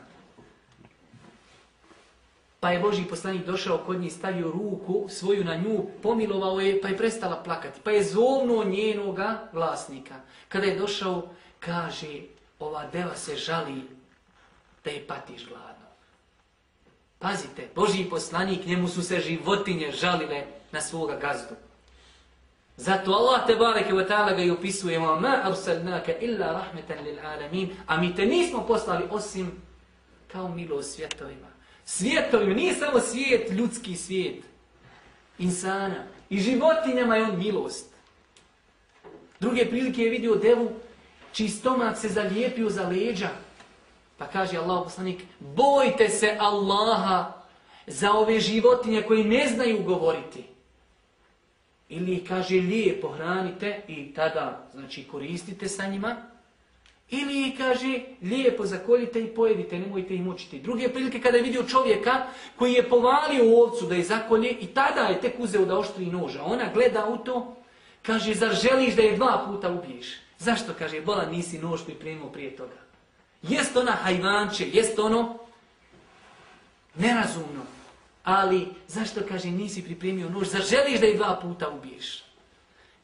Pa je Boži poslanik došao kod njih, stavio ruku svoju na nju, pomilovao je, pa je prestala plakati. Pa je zovnuo njenoga vlasnika. Kada je došao, kaže, ova deva se žali da je patiš gladno. Pazite, Boži poslanik, njemu su se životinje žalile na svoga gazdu. Zato Allah te bareke wa ta'ala ga i opisuje ma arsalnaka illa rahmetan lil alamin, a mi te nismo poslali osim kao milo svjetovima. Svijetovima, nije samo svijet, ljudski svijet. Insana. I životinjama je on milost. Druge prilike je vidio devu čiji stomak se zalijepio za leđa. Pa kaže Allah poslanik, bojte se Allaha za ove životinje koji ne znaju govoriti. Ili kaže lijepo hranite i tada znači koristite sa njima. Ili kaže lijepo zakoljite i pojedite, nemojte ih mučiti. Druge prilike kada je vidio čovjeka koji je povalio u ovcu da je zakolje i tada je tek uzeo da oštri noža. Ona gleda u to, kaže zar želiš da je dva puta ubiješ? Zašto? Kaže, bola nisi nož pripremio prije toga. Jest ona hajvanče, jest ono nerazumno. Ali zašto, kaže, nisi pripremio nož? Zar želiš da je dva puta ubiješ?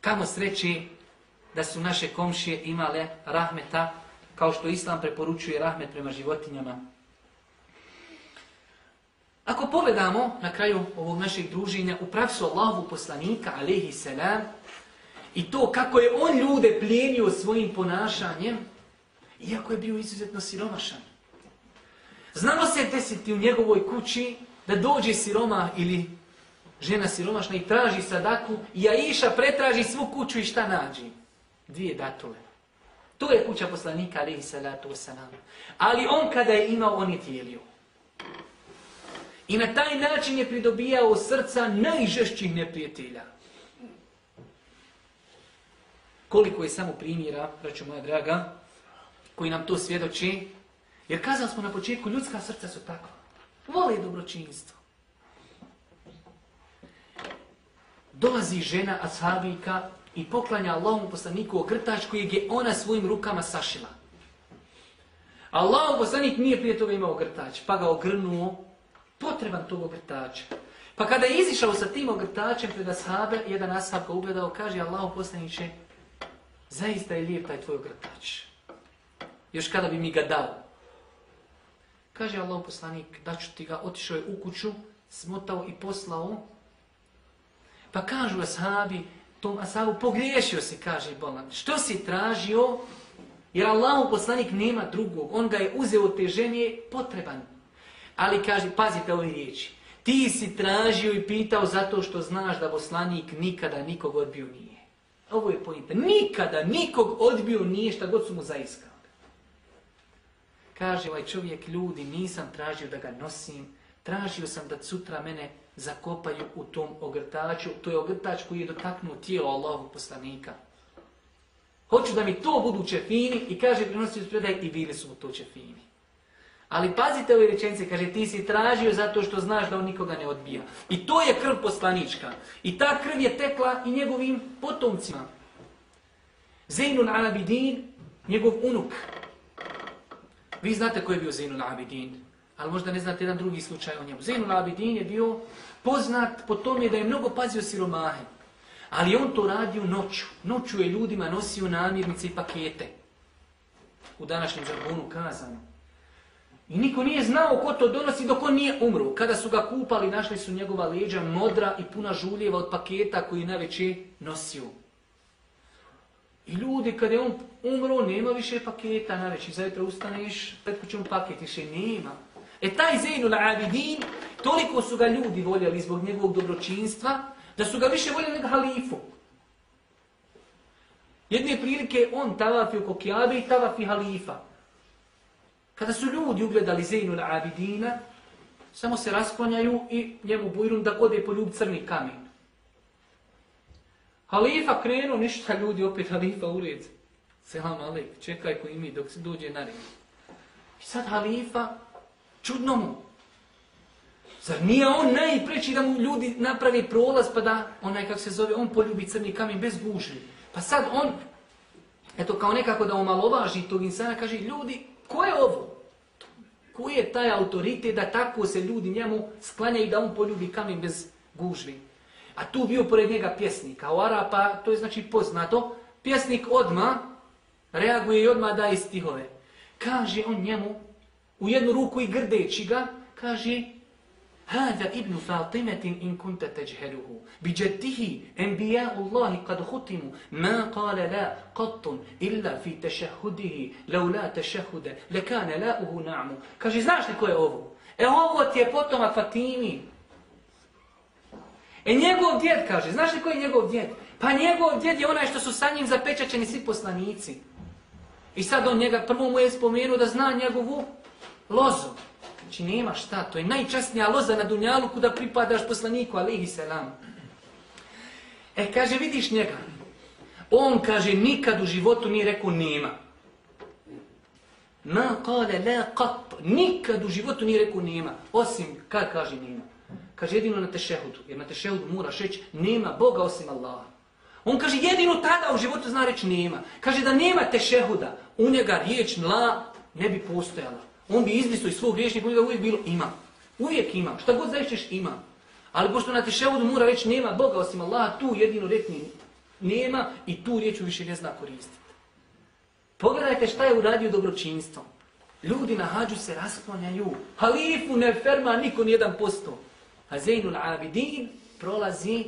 Kamo sreći da su naše komšije imale rahmeta, kao što Islam preporučuje rahmet prema životinjama. Ako pogledamo na kraju ovog našeg druženja u pravcu Allahu poslanika, alaihi salam, i to kako je on ljude plijenio svojim ponašanjem, iako je bio izuzetno siromašan. Znalo se desiti u njegovoj kući da dođe siroma ili žena siromašna i traži sadaku i Aisha pretraži svu kuću i šta nađi? Dvije datule. To je kuća poslanika, alaihi salatu wasalam. Ali on kada je imao, on je dijelio. I na taj način je pridobijao srca najžešćih neprijatelja. Koliko je samo primjera, braću moja draga, koji nam to svjedoči. Jer kazali smo na početku, ljudska srca su takva. Vole dobročinstvo. Dolazi žena ashabika i poklanja Allahom poslaniku ogrtač kojeg je ona svojim rukama sašila. Allahom poslanik nije prije toga imao ogrtač, pa ga ogrnuo potreban tog ogrtača. Pa kada je izišao sa tim ogrtačem pred ashabe, jedan ashab ga ugledao, kaže Allahom poslaniće, zaista je lijep taj tvoj ogrtač. Još kada bi mi ga dao. Kaže Allah poslanik, daću ti ga, otišao je u kuću, smotao i poslao. Pa kažu ashabi, tom ashabu, pogriješio si, kaže Bolan. Što si tražio? Jer Allah poslanik nema drugog. On ga je uzeo od te žene potreban. Ali kaže, pazite ove riječi. Ti si tražio i pitao zato što znaš da poslanik nikada nikog odbio nije. Ovo je pojenta. Nikada nikog odbio nije šta god su mu zaiskali. Kaže ovaj čovjek, ljudi, nisam tražio da ga nosim, tražio sam da sutra mene zakopaju u tom ogrtaču. To je ogrtač koji je dotaknuo tijelo Allahu poslanika. Hoću da mi to budu čefini i kaže prinosio predaj i bili su mu to čefini. Ali pazite ove rečenice, kaže ti si tražio zato što znaš da on nikoga ne odbija. I to je krv poslanička. I ta krv je tekla i njegovim potomcima. Zainul Abidin, njegov unuk. Vi znate ko je bio Zainul Abidin, ali možda ne znate jedan drugi slučaj o njemu. Zainul Abidin je bio poznat po tome da je mnogo pazio siromahe. Ali on to radio noću. Noću je ljudima nosio namirnice i pakete. U današnjem žargonu kazano. I niko nije znao ko to donosi dok on nije umro. Kada su ga kupali, našli su njegova leđa modra i puna žuljeva od paketa koji je najveće nosio. I ljudi, kada je on umro, nema više paketa na veći. Zajutra ustaneš, pred kućom paket više nema. E taj Zainul Abidin, toliko su ga ljudi voljeli zbog njegovog dobročinstva, da su ga više voljeli nego halifu. Jedne prilike on tavafi oko Kjabe i tavafi halifa. Kada su ljudi ugledali Zainul Abidina, samo se rasklanjaju i njemu bujrum da ode poljub crni kamen. Halifa krenuo, ništa ljudi, opet halifa ured. Selam alek, čekaj ko mi dok se dođe na red. I sad halifa, čudno mu. Zar nije on najpreći da mu ljudi napravi prolaz pa da, onaj kako se zove, on poljubi crni kamen bez gužvi. Pa sad on, eto kao nekako da omalovaži tog insana, kaže, ljudi, ko je ovo? Ko je taj autoritet da tako se ljudi njemu sklanjaju da on poljubi kamen bez gužvi? A tu bio pored njega pjesnik, a u Arapa to je znači poznato, pjesnik odma reaguje i odma daje stihove. Kaže on njemu, u jednu ruku i grdeći ga, kaže Hada ibn Fatimetin in kunta teđheruhu. Biđetihi enbija Allahi kad hutimu. Ma kale la kattun illa fi tešahudihi. Lau la tešahude. Lekane la uhu na'mu. Kaže, znaš li ko je ovo? E ovo ti je potomak Fatimi. E njegov djed, kaže, znaš li ko je njegov djed? Pa njegov djed je onaj što su sa njim zapečaćeni svi poslanici. I sad on njega, prvo mu je spomenuo da zna njegovu lozu. Znači nema šta, to je najčasnija loza na Dunjalu kuda pripadaš poslaniku, alihi selam. E, kaže, vidiš njega. On, kaže, nikad u životu nije rekao nema. Ma kale la qat. Nikad u životu nije rekao nema. Osim, kad kaže nema. Kaže jedino na tešehudu, jer na tešehudu moraš reći nema Boga osim Allaha. On kaže jedino tada u životu zna reći nema. Kaže da nema tešehuda, u njega riječ la ne bi postojala. On bi izmislio iz svog riječnika, u uvijek bilo ima. Uvijek ima, šta god zavišćeš ima. Ali pošto na tešehudu mora reći nema Boga osim Allaha, tu jedino rekni nema i tu riječ više ne zna koristiti. Pogledajte šta je uradio dobročinstvo. Ljudi na hađu se rasklonjaju. Halifu ne ferma niko nijedan posto. A Zainul Abidin prolazi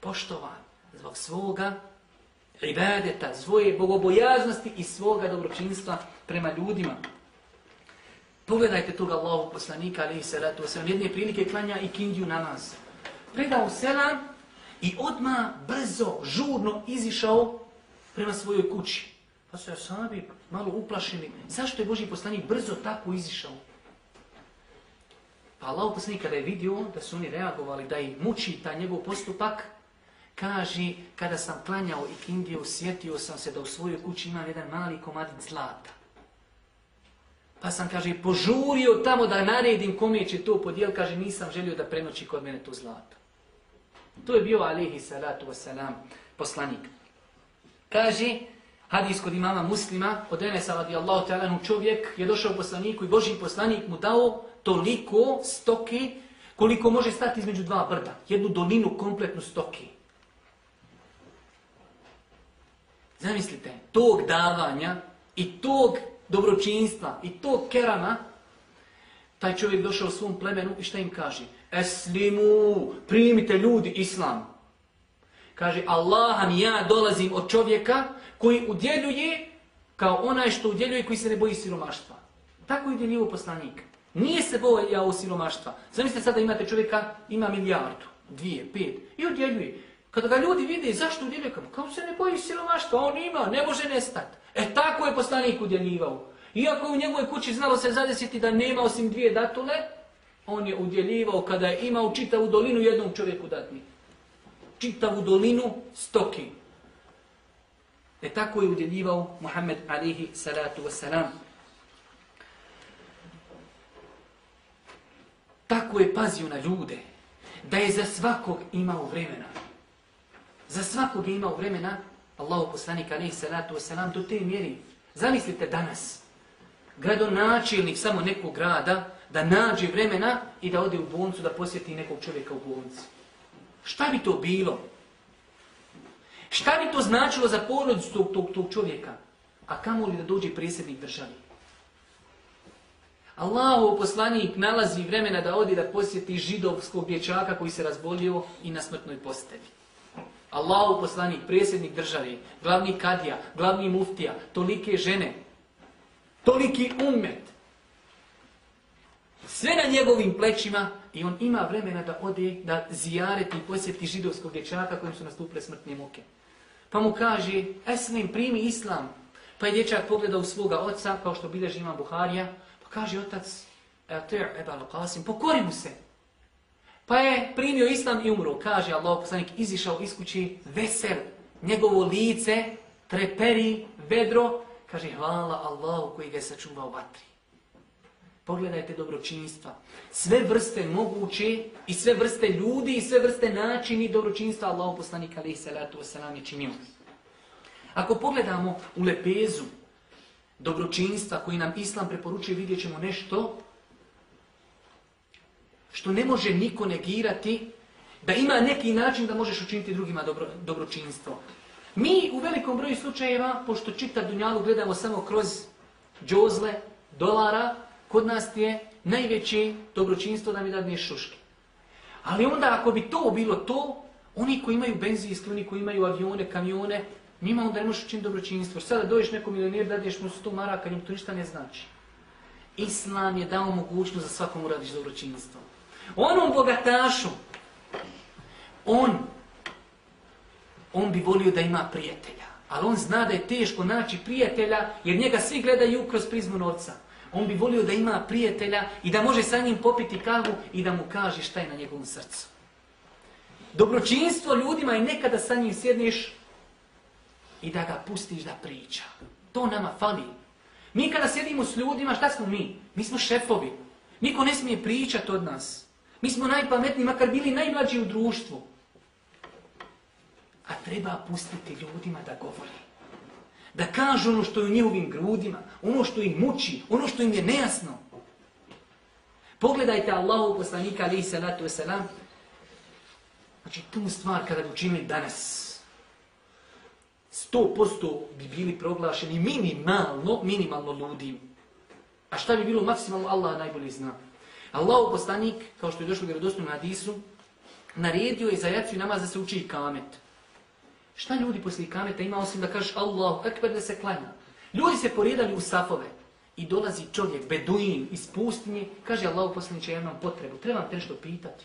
poštovan zbog svoga ibadeta, svoje bogobojaznosti i svoga dobročinstva prema ljudima. Pogledajte tog Allahu poslanika, ali se ratu selam. Jedne prilike klanja i kindiju na nas. Predao selam i odma brzo, žurno izišao prema svojoj kući. Pa su asabi malo uplašeni. Zašto je Boži poslanik brzo tako izišao? Pa Allah poslanik kada je vidio da su oni reagovali, da ih muči ta njegov postupak, kaže, kada sam klanjao i kindiju, sjetio sam se da u svojoj kući imam jedan mali komadić zlata. Pa sam, kaže, požurio tamo da naredim kome će to podijel, kaže, nisam želio da prenoći kod mene to zlato. To je bio alihi salatu wasalam, poslanik. Kaže, hadis kod imama muslima, od Enesa radijallahu ta'ala, čovjek je došao poslaniku i Boži poslanik mu dao toliko stoke koliko može stati između dva brda. Jednu dolinu kompletnu stoke. Zamislite, tog davanja i tog dobročinstva i tog kerama, taj čovjek došao u svom plemenu i šta im kaže? Eslimu, primite ljudi islam. Kaže, Allaham ja dolazim od čovjeka koji udjeljuje kao onaj što udjeljuje koji se ne boji siromaštva. Tako je udjeljivo poslanik. Nije se bojao siromaštva. Zamislite sada imate čovjeka, ima milijardu, dvije, pet i udjeljuje. Kada ga ljudi vide, zašto udjeljuje? Kao se ne boji siromaštva, on ima, ne može nestati. E tako je poslanik udjeljivao. Iako u njegovoj kući znalo se zadesiti da nema osim dvije datule, on je udjeljivao kada je imao čitavu dolinu jednom čovjeku datni. Čitavu dolinu stoki. E tako je udjeljivao Muhammed alihi salatu wasalam. Tako je pazio na ljude, da je za svakog imao vremena. Za svakog je imao vremena, Allahu poslanik alihi salatu wasalam, do te mjeri. Zamislite danas, gradonačelnik samo nekog grada, da nađe vremena i da ode u bolnicu, da posjeti nekog čovjeka u bolnici. Šta bi to bilo? Šta bi to značilo za porodicu tog, tog, tog čovjeka? A kamo li da dođe državi? Allahu poslanik nalazi vremena da odi da posjeti židovskog dječaka koji se razbolio i na smrtnoj postevi. Allahu poslanik, prijesednik državi, glavni kadija, glavni muftija, tolike žene, toliki umet. Sve na njegovim plećima i on ima vremena da ode, da zijareti i posjeti židovskog dječaka kojim su nastupile smrtne muke. Pa mu kaže, Eslim, primi islam. Pa je dječak pogledao u svoga oca, kao što bilježi ima Buharija, pa kaže otac, Etir Ebal Qasim, pokori mu se. Pa je primio islam i umro. Kaže Allah poslanik, izišao iz kući, vesel, njegovo lice, treperi, vedro, kaže hvala Allahu koji ga je sačuvao vatri. Pogledajte dobročinstva. Sve vrste moguće i sve vrste ljudi i sve vrste načini dobročinstva Allahu poslanika alaihi salatu wasalam je činio. Ako pogledamo u lepezu dobročinstva koji nam Islam preporučuje, vidjet ćemo nešto što ne može niko negirati, da ima neki način da možeš učiniti drugima dobro, dobročinstvo. Mi u velikom broju slučajeva, pošto čitav dunjalu gledamo samo kroz džozle, dolara, kod nas je najveće dobročinstvo da mi dadneš šuške. Ali onda ako bi to bilo to, oni koji imaju benzinski, oni koji imaju avione, kamione, njima onda ne možeš učiniti dobročinstvo. Sada doješ nekom milionir, dadneš mu 100 maraka, njim to ništa ne znači. Islam je dao mogućnost da svakom uradiš dobročinstvo. Onom bogatašu, on, on bi volio da ima prijatelja. Ali on zna da je teško naći prijatelja, jer njega svi gledaju kroz prizmu novca. On bi volio da ima prijatelja i da može sa njim popiti kavu i da mu kaže šta je na njegovom srcu. Dobročinstvo ljudima je nekada sa njim sjedneš i da ga pustiš da priča. To nama fali. Mi kada sjedimo s ljudima, šta smo mi? Mi smo šefovi. Niko ne smije pričati od nas. Mi smo najpametniji, makar bili najmlađi u društvu. A treba pustiti ljudima da govori. Da kažu ono što je u njihovim grudima, ono što ih muči, ono što im je nejasno. Pogledajte Allahu poslanika alaihi salatu wasalam. Znači tu stvar kada bi učinili danas, 100% bi bili proglašeni minimalno, minimalno ludim. A šta bi bilo maksimalno, Allah najbolje zna. Allahu poslanik, kao što je došlo u vjerodostojnom hadisu, naredio je za jaciju namaz da se uči i kamet. Šta ljudi poslije kameta ima osim da kažeš Allahu ekber da se klanja? Ljudi se porijedali u safove. I dolazi čovjek, beduin, iz pustinje, kaže Allah poslaniče, ja imam potrebu, trebam te nešto pitati.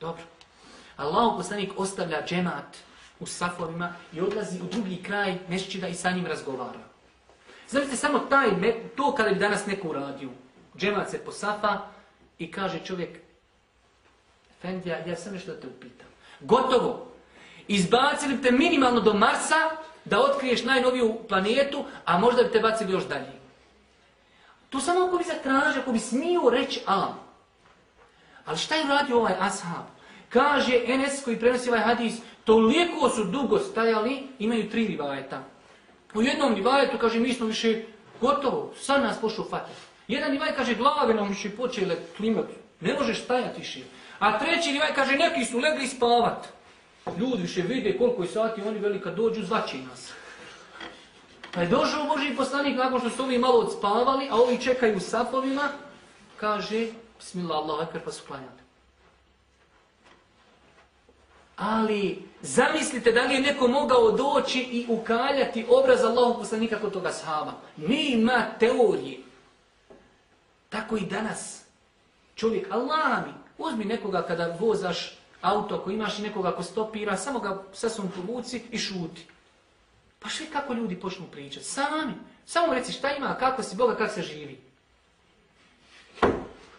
Dobro. Allah poslanik ostavlja džemat u safovima i odlazi u drugi kraj mešćida i sa njim razgovara. Znate samo taj, to kada bi danas neko uradio. Džemat se posafa i kaže čovjek, Fendija, ja sam nešto da te upitam. Gotovo. Izbacili te minimalno do Marsa da otkriješ najnoviju planetu, a možda bi te bacili još dalje. To samo ako bi zatražio, ako bi smio reći a. Ali šta je uradio ovaj ashab? Kaže Enes koji prenosi ovaj hadis, toliko su dugo stajali, imaju tri rivajeta. U jednom rivajetu kaže mi smo više gotovo, sad nas pošao fatih. Jedan rivaj kaže glave nam više počele klimati, ne možeš stajati više. A treći rivaj kaže neki su legli spavat. Ljudi više vide koliko je sati, oni veli kad dođu zvači nas. Pa je došao Boži poslanik nakon što su ovi malo odspavali, a ovi čekaju u safovima, kaže, bismillah, Allah, akar, pa su klanjali. Ali, zamislite da li je neko mogao doći i ukaljati obraz Allahog poslanika kod toga sahaba. Nema teorije. Tako i danas. Čovjek, Allah mi, uzmi nekoga kada vozaš auto, ako imaš nekoga ko stopira, samo ga sasvom povuci i šuti. Pa što kako ljudi počnu pričati? Sami. Samo reci šta ima, kako si Boga, kako se živi.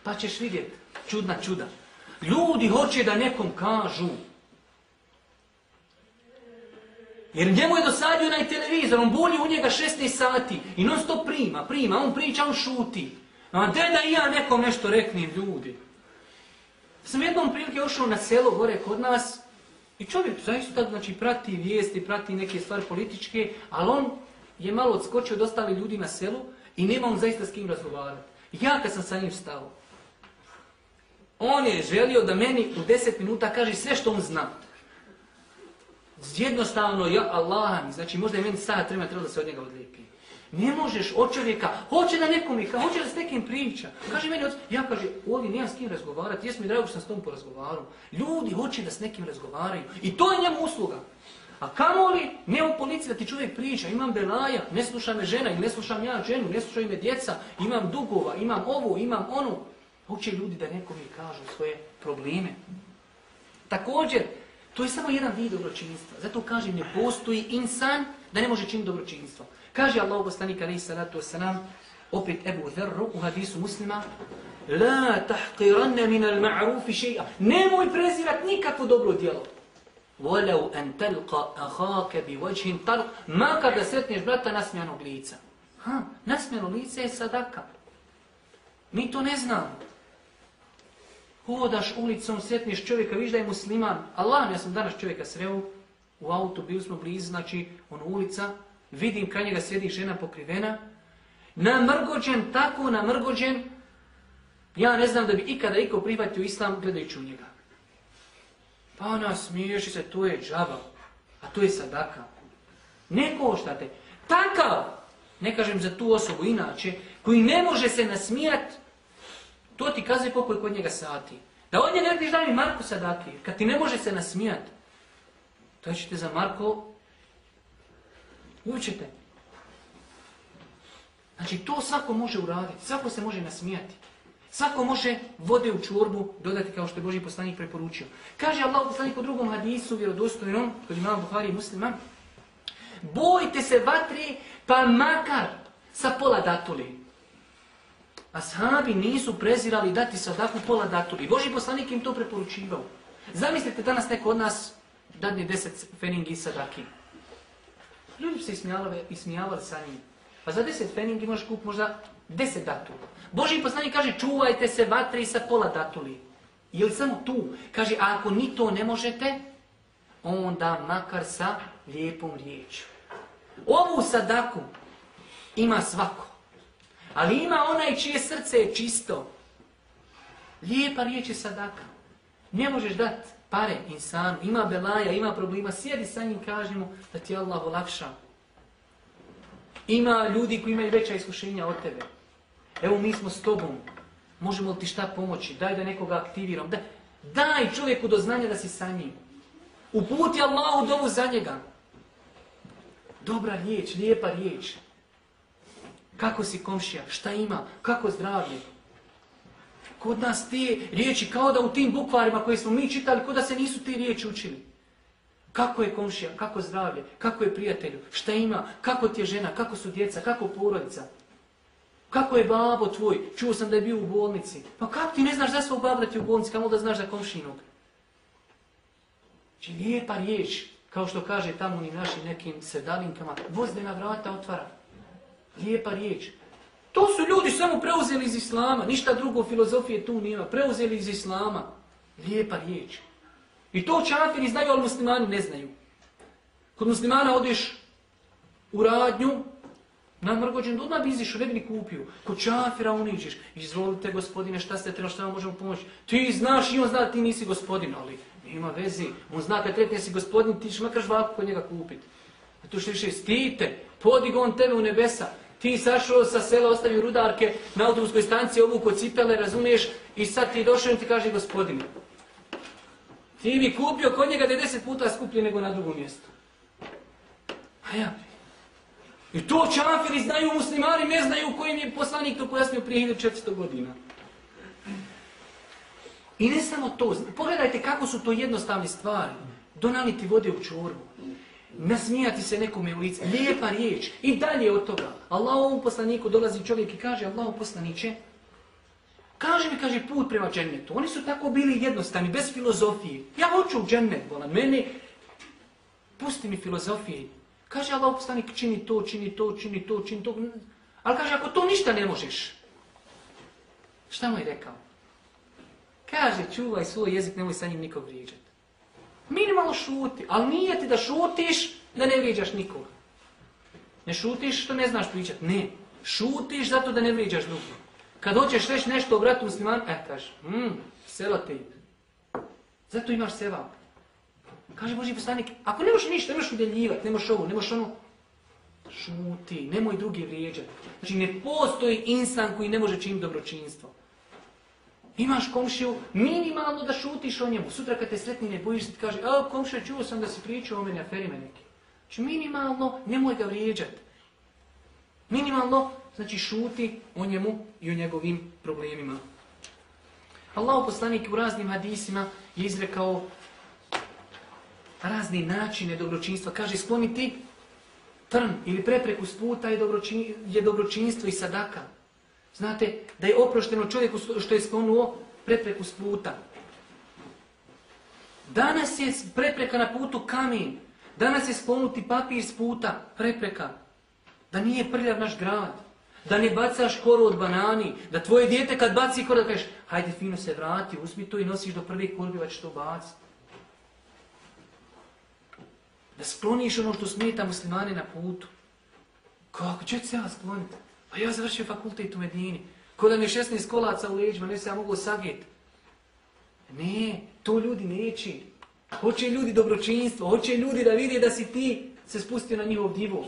Pa ćeš vidjeti. Čudna čuda. Ljudi hoće da nekom kažu. Jer njemu je dosadio onaj televizor, on bulji u njega 16 sati i non stop prima, prima, on priča, on šuti. A de da i ja nekom nešto reknem ljudi. Sam jednom prilike ošao na selo gore kod nas i čovjek zaista znači, prati vijesti, prati neke stvari političke, ali on je malo odskočio od ostali ljudi na selu i nema on zaista s kim razgovarati. Ja kad sam sa njim stao, on je želio da meni u deset minuta kaže sve što on zna. Jednostavno, ja Allah znači možda je meni sada treba, da se od njega odlijepi. Ne možeš od čovjeka, hoće da nekom ih, hoće da s nekim priča. Kaže meni, ja kaže, ovdje nijem s kim razgovarati, jes mi drago što sam s tom porazgovaru. Ljudi hoće da s nekim razgovaraju. I to je njemu usluga. A kamo li ne u policiji da ti čovjek priča, imam belaja, ne sluša me žena i ne slušam ja ženu, ne slušaju me djeca, imam dugova, imam ovo, imam ono. Hoće ljudi da nekom ih kažu svoje probleme. Također, to je samo jedan vid dobročinstva. Zato kažem, ne postoji insan da ne može činiti dobročinstvo. Kaže Allah poslanik alaihi salatu wasalam, opet Ebu Dharru u hadisu muslima, La tahqiranne min al ma'rufi še'a. Nemoj prezirat nikakvo dobro djelo. Walau an talqa akhaka bi wajhin talq, makar da sretneš brata nasmijanog lica. Ha, nasmijano lice je sadaka. Mi to ne znamo. Hodaš ulicom, sretniš čovjeka, viš da je musliman. Allah, ja sam danas čovjeka sreo u autu, bili smo blizu, znači, ono ulica, Vidim kad njega sjedi žena pokrivena. Namrgođen, tako namrgođen. Ja ne znam da bi ikada iko prihvatio islam gledajući u njega. Pa ona smiješi se, to je džaba. A to je sadaka. Ne koštate. Takav, ne kažem za tu osobu inače, koji ne može se nasmijat, to ti kaze koliko je kod njega sati. Da od njega ne da mi Marko sadaki, kad ti ne može se nasmijat, to ćete za Marko Učite. Znači, to svako može uraditi. Svako se može nasmijati. Svako može vode u čorbu dodati kao što je Boži poslanik preporučio. Kaže Allah poslanik u drugom hadisu, vjerodostojnom, kod imama Buhari i muslima, bojte se vatri, pa makar sa pola datuli. Ashabi nisu prezirali dati sadaku pola datuli. Boži poslanik im to preporučivao. Zamislite danas neko od nas dadne deset feningi sadaki. Ljudi bi se ismijavali, ismijavali sa njim. Pa za deset feningi možeš kupiti možda deset datula. Boži poslanik kaže čuvajte se vatri sa pola datuli. Ili samo tu. Kaže, a ako ni to ne možete, onda makar sa lijepom riječu. Ovu sadaku ima svako. Ali ima onaj čije srce je čisto. Lijepa riječ je sadaka. Ne možeš dati pare insanu, ima belaja, ima problema, sjedi sa njim, kaži mu da ti Allah olakša. Ima ljudi koji imaju veća iskušenja od tebe. Evo mi smo s tobom. Možemo ti šta pomoći? Daj da nekoga aktiviram. Daj, daj čovjeku do znanja da si sa njim. Uputi Allahu dovu za njega. Dobra riječ, lijepa riječ. Kako si komšija? Šta ima? Kako zdravlje? Kod nas te riječi, kao da u tim bukvarima koje smo mi čitali, kod da se nisu te riječi učili. Kako je komšija? Kako zdravlje? Kako je prijatelju? Šta ima? Kako ti je žena? Kako su djeca? Kako porodica? Kako je babo tvoj? Čuo sam da je bio u bolnici. Pa kako ti ne znaš za svog u bolnici? Kamo da znaš za komšinog? Znači lijepa riječ, kao što kaže tamo ni našim nekim sedalinkama, vozdena vrata otvara. Lijepa riječ. To su ljudi samo preuzeli iz Islama, ništa drugo filozofije tu nema. Preuzeli iz Islama. Lijepa riječ. I to čafiri znaju, ali muslimani ne znaju. Kod muslimana odeš u radnju, na mrgođen, odmah bi izišao, ne bi ni kupio. Kod čafira uniđeš. Izvolite gospodine, šta ste trebali, šta vam možemo pomoći? Ti znaš i on zna da ti nisi gospodin, ali nema vezi. On zna kad tretne si gospodin, ti ćeš makar žvaku kod njega kupiti. A tu što više stite, podig on tebe u nebesa. Ti sašao sa sela, ostavio rudarke na autobuskoj stanci, ovuko cipele, razumiješ, i sad ti došao i ti kaže gospodine. Ti bi kupio kod njega da je deset puta skuplje nego na drugom mjestu. A ja I to čafiri znaju, muslimani ne znaju kojim je poslanik to pojasnio prije 1400 godina. I ne samo to, pogledajte kako su to jednostavne stvari. Donaliti vode u čorbu. Nasmijati se nekome u lice. Lijepa riječ. I dalje od toga. Allahovom poslaniku dolazi čovjek i kaže Allahov poslaniće, Kaže mi, kaže, put prema džennetu. Oni su tako bili jednostavni, bez filozofije. Ja hoću u džennet, vola, meni, pusti mi filozofije. Kaže Allah poslanik, čini to, čini to, čini to, čini to. Ali kaže, ako to ništa ne možeš. Šta mu je rekao? Kaže, čuvaj svoj jezik, nemoj sa njim nikog vrijeđati. Minimalno šuti, ali nije ti da šutiš da ne vrijeđaš nikog. Ne šutiš što ne znaš pričati, ne. Šutiš zato da ne vrijeđaš drugog. Kad hoćeš reći nešto o bratu muslimanu, e, kaže, mm, te Zato imaš seva. Kaže Boži poslanik, ako ne možeš ništa, ne možeš udjeljivati, ne možeš ovo, ne možeš ono, šuti, nemoj drugi vrijeđati. Znači ne postoji insan koji ne može činiti dobročinstvo. Imaš komšiju, minimalno da šutiš o njemu. Sutra kad te sretni ne bojiš ti kaže, a komšija, čuo sam da si pričao o meni, aferime neki. Znači minimalno, nemoj ga vrijeđati. Minimalno, znači šuti o njemu i o njegovim problemima. Allah poslanik u raznim hadisima je izrekao razni načine dobročinstva. Kaže skloniti trn ili prepreku s puta je, dobročin, je dobročinstvo i sadaka. Znate da je oprošteno čovjeku što je sklonuo prepreku s puta. Danas je prepreka na putu kamen. Danas je sklonuti papir s puta, prepreka. Da nije prljav naš grad. Da ne bacaš koru od banani. Da tvoje dijete kad baci koru da kažeš hajde fino se vrati, uzmi to i nosiš do prvih kurbiva će to baciti. Da skloniš ono što smeta muslimane na putu. Kako? Če se ja skloniti? Pa ja završio fakultet u Medini. Ko da mi je 16 kolaca u leđima, ne se ja mogu sageti. Ne, to ljudi neće. Hoće ljudi dobročinstvo, hoće ljudi da vidi da si ti se spustio na njihov divo.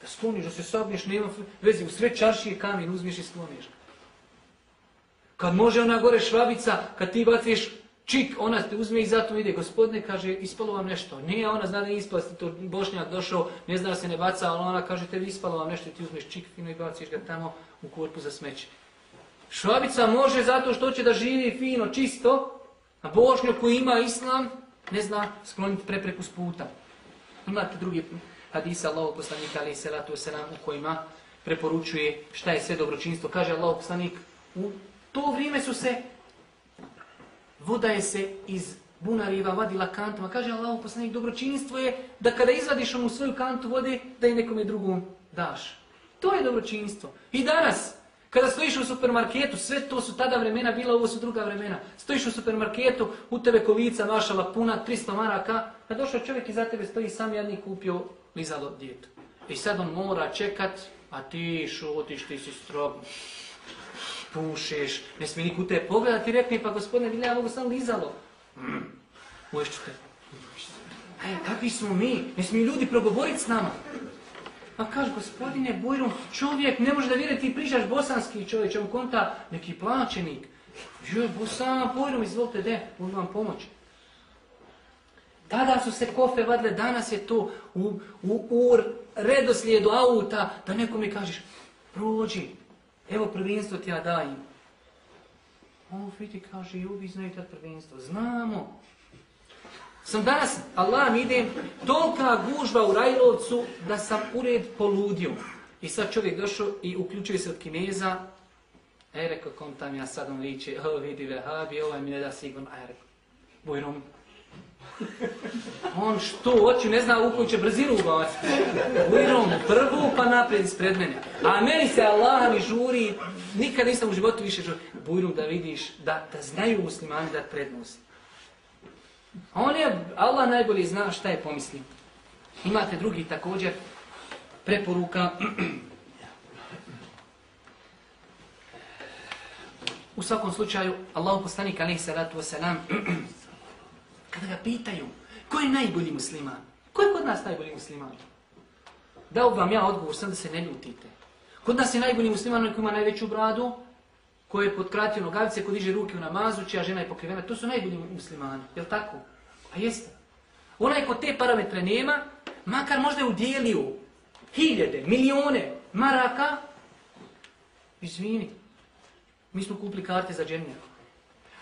Da skloniš, da se sagneš, nema vezi. U sve čaršije kamen uzmiš i skloniš. Kad može ona gore švabica, kad ti baciš čik, ona te uzme i zato ide. Gospodine kaže, ispalo vam nešto. Nije ona zna da je ispasti, to bošnjak došao, ne zna da se ne baca, ali ona kaže, tebi ispalo vam nešto i ti uzmeš čik fino i baciš ga tamo u korpu za smeće. Švabica može zato što će da živi fino, čisto, a bošnjak koji ima islam, ne zna skloniti prepreku s puta. Imate drugi hadisa Allahog poslanika, ali i salatu wasalam, u kojima preporučuje šta je sve dobročinstvo. Kaže Allahog poslanik, u to vrijeme su se voda je se iz bunariva vadila kantama. Kaže Allah poslanik, dobročinstvo je da kada izvadiš onu svoju kantu vode, da je nekome drugom daš. To je dobročinstvo. I danas, kada stojiš u supermarketu, sve to su tada vremena, bila ovo su druga vremena. Stojiš u supermarketu, u tebe kolica mašala puna, 300 maraka, a došao čovjek i za tebe stoji sam jadnik kupio lizalo djetu. I sad on mora čekat, a ti šutiš, ti si strog pušeš, ne smije niku te pogledati i rekne, pa gospodine, vidi, ja mogu sam lizalo. Mm, uješću te. E, kakvi smo mi? Ne smiju ljudi progovoriti s nama. Pa kaže, gospodine Bojrum, čovjek ne može da vjeruje, ti pričaš bosanski čovjek, on konta neki plaćenik. Joj, Bosan, Bojrum, izvolite, de, mogu vam pomoći. Tada su se kofe vadile, danas je to u, u, u redoslijedu auta, da nekom mi kažeš, prođi, evo prvenstvo ti ja dajem. On vidi, kaže, i ovi znaju tad prvenstvo. Znamo. Sam danas, Allah mi idem, tolika gužba u Rajlovcu da sam ured poludio. I sad čovjek došao i uključuje se od kineza. E, rekao, kom tam ja sad on viče, o vidi vehabi, ovaj mi ne da sigurno. A ja rekao, bojrom. On što oči ne zna u koju će brzinu ubaciti. Bujrom prvu pa naprijed ispred mene. A meni se Allah mi žuri, nikad nisam u životu više žuri. Bujrom da vidiš, da, da znaju muslimani da prednost. On je, Allah najbolje zna šta je pomislio. Imate drugi također preporuka. U svakom slučaju, Allahu poslanik alaihi salatu wasalam, kada ga pitaju, ko je najbolji musliman? Ko je kod nas najbolji musliman? Dao vam ja odgovor, sam da se ne ljutite. Kod nas je najbolji musliman koji ima najveću bradu, koji je potkratio nogavice, koji diže ruke u namazu, čija žena je pokrivena. To su najbolji muslimani, jel tako? A jeste. Onaj ko te parametre nema, makar možda je udjelio hiljade, milijone maraka, izvini, mi smo kupili karte za džennet.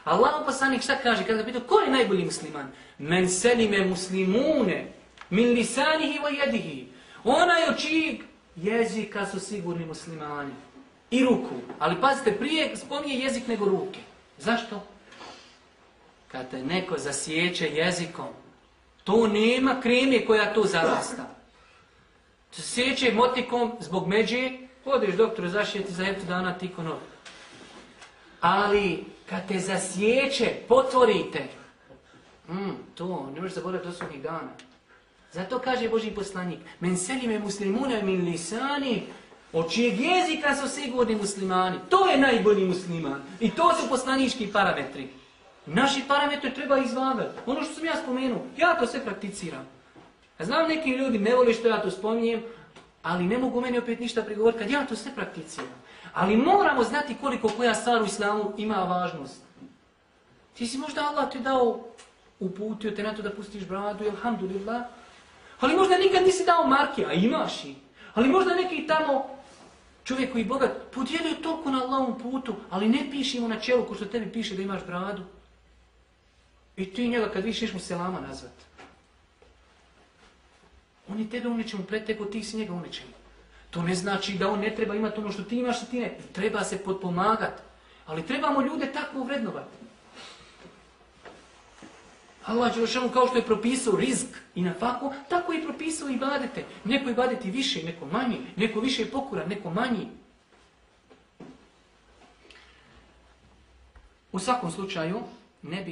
Allah poslanik šta kaže kada ga pitao ko je najbolji musliman? Men selime muslimune min lisanihi wa jedihi. Onaj od čijeg jezika su sigurni muslimani. I ruku. Ali pazite, prije spominje jezik nego ruke. Zašto? Kad te neko zasjeće jezikom, to nema kremije koja to zarasta. Sjeće motikom zbog međe, odeš doktore zašijeti za eto dana nogu. Ali kad te zasjeće, potvorite, mm, to ne možeš zaboraviti do svojih dana. Zato kaže Boži poslanik, men selime muslimune min lisani, od čijeg jezika su sigurni muslimani. To je najbolji musliman. I to su poslanički parametri. Naši parametri treba izvagati. Ono što sam ja spomenuo, ja to sve prakticiram. Ja znam neki ljudi ne vole što ja to spominjem, ali ne mogu meni opet ništa prigovoriti kad ja to sve prakticiram. Ali moramo znati koliko koja stvar u islamu ima važnost. Ti si možda Allah ti dao, uputio te na to da pustiš bradu, alhamdulillah. Ali možda nikad nisi dao marke, a imaš i. Ali možda neki tamo čovjek koji je bogat podijelio toliko na Allahom putu, ali ne piši mu na čelu ko što tebi piše da imaš bradu. I ti njega kad višiš mu selama nazvat. On je tebe u nečemu preteko, ti si njega u nečemu. To ne znači da on ne treba imati ono što ti imaš, što ti ne. Treba se potpomagati. Ali trebamo ljude tako vrednovati. Allah Đelšanu kao što je propisao rizk i na faku, tako je propisao i badete. Neko je badeti više, neko manji, neko više pokura, neko manji. U svakom slučaju, ne bi